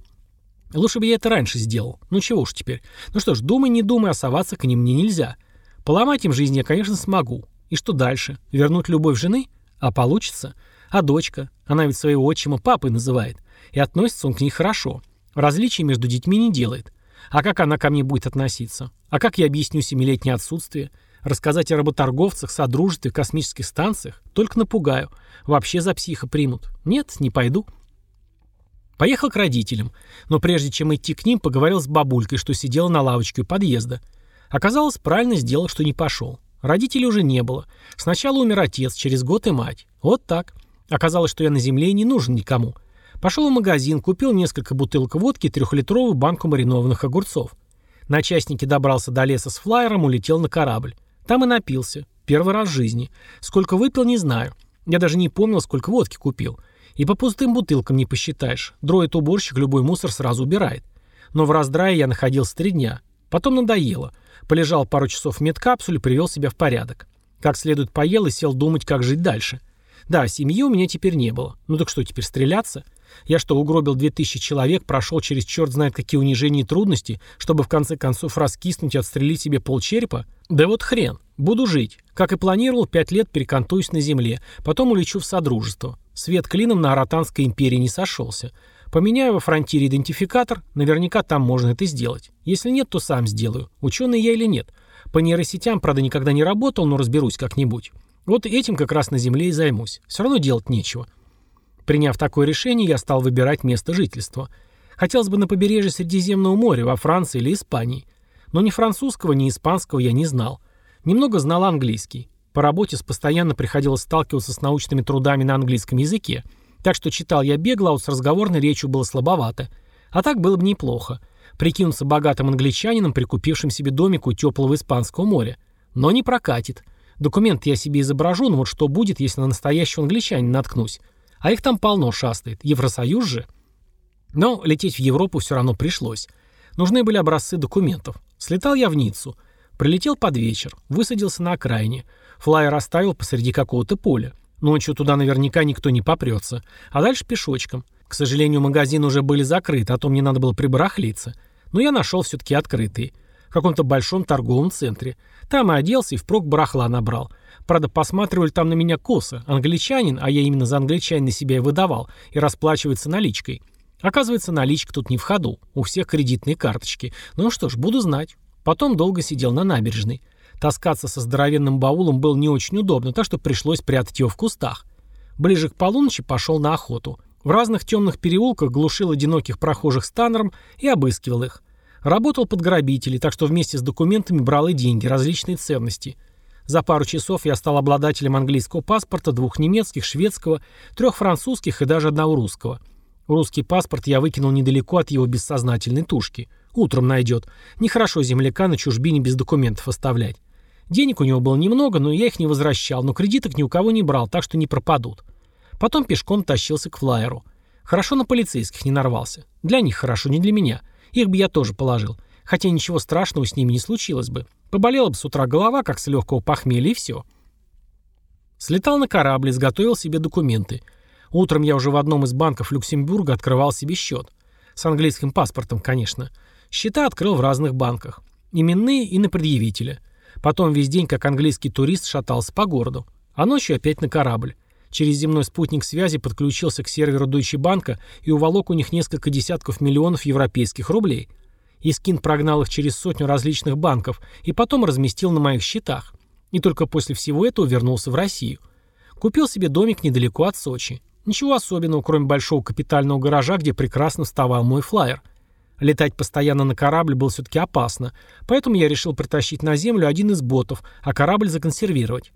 Лучше бы я это раньше сделал. Ну чего уж теперь. Ну что ж, думай, не думай, оставаться к ним мне нельзя. Поломать им жизнь я, конечно, смогу. И что дальше? Вернуть любовь жены? А получится? А дочка? Она ведь своего отчима папой называет. И относится он к ней хорошо. Различий между детьми не делает. А как она ко мне будет относиться? А как я объясню семилетнее отсутствие? Рассказать о работорговцах, содружестве, космических станциях? Только напугаю. Вообще за психа примут. Нет, не пойду. Поехал к родителям, но прежде чем идти к ним, поговорил с бабулькой, что сидела на лавочке у подъезда. Оказалось, правильно сделал, что не пошел. Родителей уже не было. Сначала умер отец, через год и мать. Вот так. Оказалось, что я на земле и не нужен никому. Пошел в магазин, купил несколько бутылок водки и трехлитровую банку маринованных огурцов. На частнике добрался до леса с флайером, улетел на корабль. Там и напился. Первый раз в жизни. Сколько выпил, не знаю. Я даже не помнил, сколько водки купил. И по пустым бутылкам не посчитаешь. Дроид-уборщик любой мусор сразу убирает. Но в раздрае я находился три дня. Потом надоело. Полежал пару часов в медкапсуле, привел себя в порядок. Как следует поел и сел думать, как жить дальше. Да, семьи у меня теперь не было. Ну так что, теперь стреляться? Я что, угробил 2000 человек, прошел через черт знает какие унижения и трудности, чтобы в конце концов раскиснуть и отстрелить себе полчерепа? Да вот хрен. Буду жить. Как и планировал, пять лет перекантуюсь на земле, потом улечу в Содружество. Свет клином на Аратанской империи не сошелся. Поменяю во фронтире идентификатор, наверняка там можно это сделать. Если нет, то сам сделаю. Ученый я или нет. По нейросетям, правда, никогда не работал, но разберусь как-нибудь. Вот этим как раз на земле и займусь. Все равно делать нечего. Приняв такое решение, я стал выбирать место жительства. Хотелось бы на побережье Средиземного моря, во Франции или Испании. Но ни французского, ни испанского я не знал. Немного знал английский. По работе с постоянно приходилось сталкиваться с научными трудами на английском языке, так что читал я бегло, а вот с разговорной речью было слабовато. А так было бы неплохо. Прикинуться богатым англичанином, прикупившим себе домик у теплого испанского моря. Но не прокатит. Документ я себе изображу, но вот что будет, если на настоящего англичанина наткнусь? А их там полно шастает. Евросоюз же. Но лететь в Европу все равно пришлось. Нужны были образцы документов. Слетал я в Ниццу. Прилетел под вечер. Высадился на окраине. Флайер оставил посреди какого-то поля. Ночью туда наверняка никто не попрется. А дальше пешочком. К сожалению, магазины уже были закрыты, а то мне надо было прибарахлиться. Но я нашел все-таки открытые. В каком-то большом торговом центре. Там и оделся, и впрок барахла набрал. Правда, посматривали там на меня косо. Англичанин, а я именно за англичанина себя и выдавал, и расплачивается наличкой. Оказывается, наличка тут не в ходу. У всех кредитные карточки. Ну что ж, буду знать. Потом долго сидел на набережной. Таскаться со здоровенным баулом было не очень удобно, так что пришлось прятать его в кустах. Ближе к полуночи пошел на охоту. В разных темных переулках глушил одиноких прохожих станером и обыскивал их. Работал под грабителей, так что вместе с документами брал и деньги, различные ценности. За пару часов я стал обладателем английского паспорта, двух немецких, шведского, трех французских и даже одного русского. Русский паспорт я выкинул недалеко от его бессознательной тушки. Утром найдет. Нехорошо земляка на чужбине без документов оставлять. Денег у него было немного, но я их не возвращал, но кредиток ни у кого не брал, так что не пропадут. Потом пешком тащился к флайеру. Хорошо на полицейских не нарвался. Для них хорошо, не для меня. Их бы я тоже положил. Хотя ничего страшного с ними не случилось бы. Поболела бы с утра голова, как с легкого похмелья, и все. Слетал на корабль, изготовил себе документы. Утром я уже в одном из банков Люксембурга открывал себе счет. С английским паспортом, конечно. Счета открыл в разных банках. Именные и на предъявителя. Потом весь день, как английский турист, шатался по городу. А ночью опять на корабль. Через земной спутник связи подключился к серверу Deutsche Bank и уволок у них несколько десятков миллионов европейских рублей. Искин прогнал их через сотню различных банков и потом разместил на моих счетах. И только после всего этого вернулся в Россию. Купил себе домик недалеко от Сочи. Ничего особенного, кроме большого капитального гаража, где прекрасно вставал мой флайер – Летать постоянно на корабль было все-таки опасно, поэтому я решил притащить на землю один из ботов, а корабль законсервировать.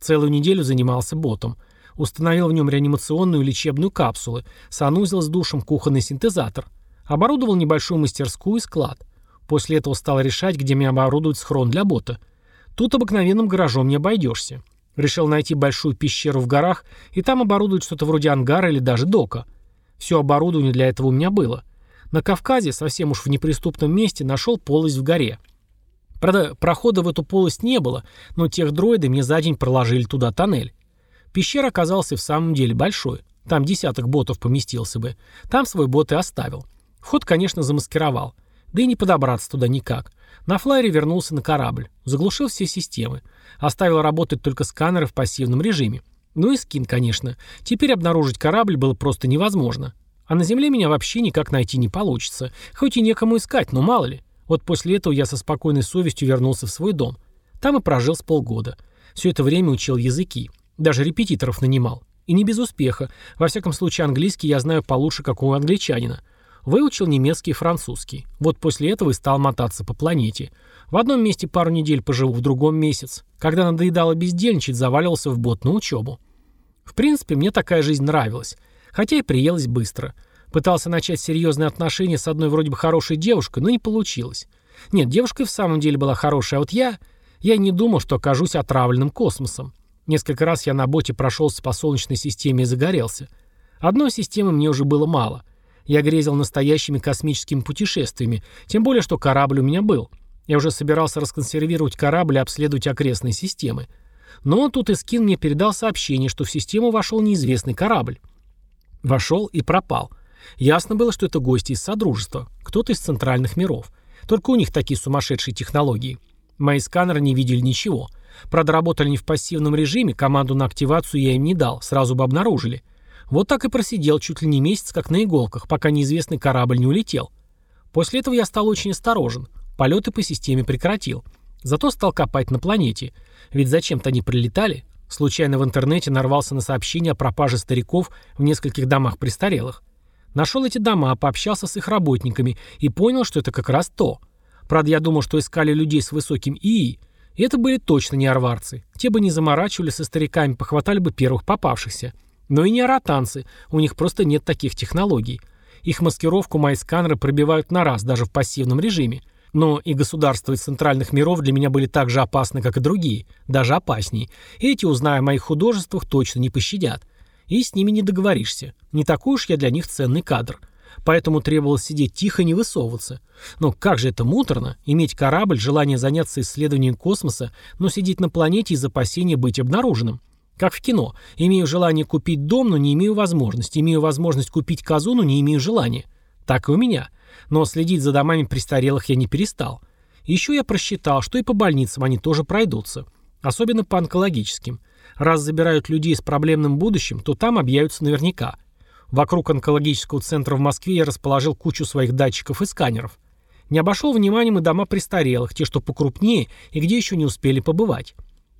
Целую неделю занимался ботом. Установил в нем реанимационную лечебную капсулу, санузел с душем, кухонный синтезатор. Оборудовал небольшую мастерскую и склад. После этого стал решать, где мне оборудовать схрон для бота. Тут обыкновенным гаражом не обойдешься. Решил найти большую пещеру в горах и там оборудовать что-то вроде ангара или даже дока. Все оборудование для этого у меня было – на Кавказе, совсем уж в неприступном месте, нашел полость в горе. Правда, прохода в эту полость не было, но тех дроиды мне за день проложили туда тоннель. Пещера оказалась в самом деле большой. Там десяток ботов поместился бы. Там свой бот и оставил. Вход, конечно, замаскировал. Да и не подобраться туда никак. На флайере вернулся на корабль. Заглушил все системы. Оставил работать только сканеры в пассивном режиме. Ну и скин, конечно. Теперь обнаружить корабль было просто невозможно. А на земле меня вообще никак найти не получится. Хоть и некому искать, но мало ли. Вот после этого я со спокойной совестью вернулся в свой дом. Там и прожил с полгода. Все это время учил языки. Даже репетиторов нанимал. И не без успеха. Во всяком случае, английский я знаю получше, как у англичанина. Выучил немецкий и французский. Вот после этого и стал мотаться по планете. В одном месте пару недель поживу, в другом месяц. Когда надоедало бездельничать, заваливался в бот на учебу. В принципе, мне такая жизнь нравилась. Хотя и приелась быстро. Пытался начать серьезные отношения с одной вроде бы хорошей девушкой, но не получилось. Нет, девушка в самом деле была хорошая, а вот я... Я не думал, что окажусь отравленным космосом. Несколько раз я на боте прошелся по Солнечной системе и загорелся. Одной системы мне уже было мало. Я грезил настоящими космическими путешествиями, тем более, что корабль у меня был. Я уже собирался расконсервировать корабль и обследовать окрестные системы. Но тут Искин мне передал сообщение, что в систему вошел неизвестный корабль. Вошел и пропал. Ясно было, что это гости из Содружества, кто-то из центральных миров. Только у них такие сумасшедшие технологии. Мои сканеры не видели ничего. Правда, работали не в пассивном режиме, команду на активацию я им не дал, сразу бы обнаружили. Вот так и просидел чуть ли не месяц, как на иголках, пока неизвестный корабль не улетел. После этого я стал очень осторожен. Полеты по системе прекратил. Зато стал копать на планете. Ведь зачем-то они прилетали. Случайно в интернете нарвался на сообщение о пропаже стариков в нескольких домах престарелых. Нашел эти дома, пообщался с их работниками и понял, что это как раз то. Правда, я думал, что искали людей с высоким ИИ. И это были точно не арварцы. Те бы не заморачивали со стариками, похватали бы первых попавшихся. Но и не аратанцы, у них просто нет таких технологий. Их маскировку мои сканеры пробивают на раз, даже в пассивном режиме. Но и государства из центральных миров для меня были так же опасны, как и другие, даже опаснее. Эти, узная о моих художествах, точно не пощадят. И с ними не договоришься. Не такой уж я для них ценный кадр. Поэтому требовалось сидеть тихо и не высовываться. Но как же это муторно, иметь корабль, желание заняться исследованием космоса, но сидеть на планете из опасения быть обнаруженным. Как в кино. Имею желание купить дом, но не имею возможности. Имею возможность купить козу, но не имею желания. Так и у меня. Но следить за домами престарелых я не перестал. Еще я просчитал, что и по больницам они тоже пройдутся. Особенно по онкологическим. Раз забирают людей с проблемным будущим, то там объявятся наверняка. Вокруг онкологического центра в Москве я расположил кучу своих датчиков и сканеров. Не обошел вниманием и дома престарелых, те, что покрупнее и где еще не успели побывать.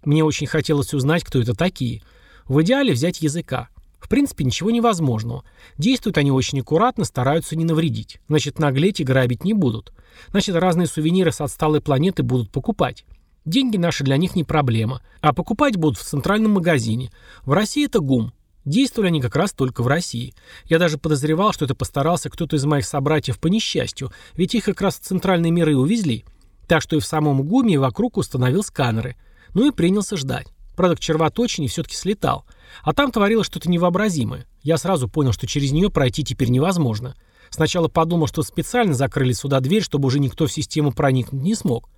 Мне очень хотелось узнать, кто это такие. В идеале взять языка. В принципе, ничего невозможного. Действуют они очень аккуратно, стараются не навредить. Значит, наглеть и грабить не будут. Значит, разные сувениры с отсталой планеты будут покупать. Деньги наши для них не проблема. А покупать будут в центральном магазине. В России это ГУМ. Действовали они как раз только в России. Я даже подозревал, что это постарался кто-то из моих собратьев по несчастью, ведь их как раз в центральные миры увезли. Так что и в самом ГУМе вокруг установил сканеры. Ну и принялся ждать. Правда, к червоточине все-таки слетал. А там творилось что-то невообразимое. Я сразу понял, что через нее пройти теперь невозможно. Сначала подумал, что специально закрыли сюда дверь, чтобы уже никто в систему проникнуть не смог.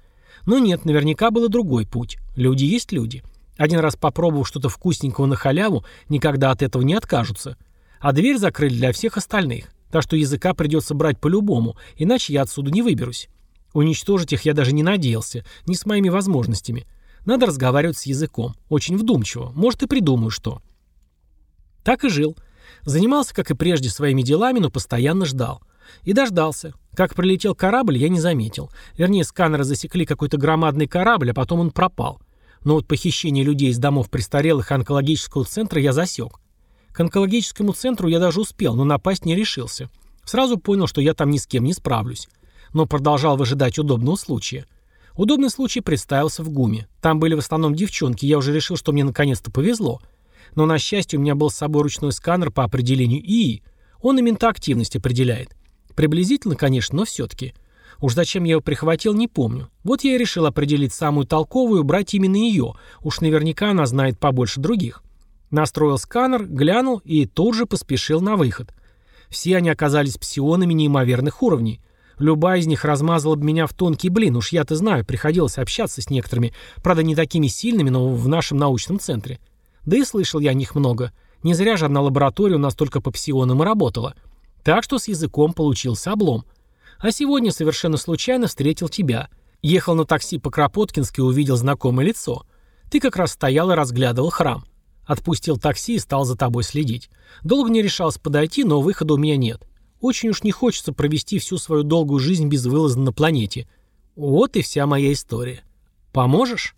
Но нет, наверняка был и другой путь. Люди есть люди. Один раз попробовав что-то вкусненького на халяву, никогда от этого не откажутся. А дверь закрыли для всех остальных. Так что языка придется брать по-любому, иначе я отсюда не выберусь. Уничтожить их я даже не надеялся, не с моими возможностями. Надо разговаривать с языком. Очень вдумчиво. Может, и придумаю что. Так и жил. Занимался, как и прежде, своими делами, но постоянно ждал. И дождался. Как прилетел корабль, я не заметил. Вернее, сканеры засекли какой-то громадный корабль, а потом он пропал. Но вот похищение людей из домов престарелых онкологического центра я засек. К онкологическому центру я даже успел, но напасть не решился. Сразу понял, что я там ни с кем не справлюсь. Но продолжал выжидать удобного случая. Удобный случай представился в ГУМе. Там были в основном девчонки, я уже решил, что мне наконец-то повезло. Но на счастье у меня был с собой ручной сканер по определению ИИ. Он и ментоактивность определяет. Приблизительно, конечно, но все-таки. Уж зачем я его прихватил, не помню. Вот я и решил определить самую толковую, брать именно ее. Уж наверняка она знает побольше других. Настроил сканер, глянул и тут же поспешил на выход. Все они оказались псионами неимоверных уровней. Любая из них размазала бы меня в тонкий блин, уж я-то знаю, приходилось общаться с некоторыми, правда не такими сильными, но в нашем научном центре. Да и слышал я о них много. Не зря же одна лаборатория у нас только по псионам и работала. Так что с языком получился облом. А сегодня совершенно случайно встретил тебя. Ехал на такси по Кропоткинской и увидел знакомое лицо. Ты как раз стоял и разглядывал храм. Отпустил такси и стал за тобой следить. Долго не решался подойти, но выхода у меня нет. Очень уж не хочется провести всю свою долгую жизнь безвылазно на планете. Вот и вся моя история. Поможешь?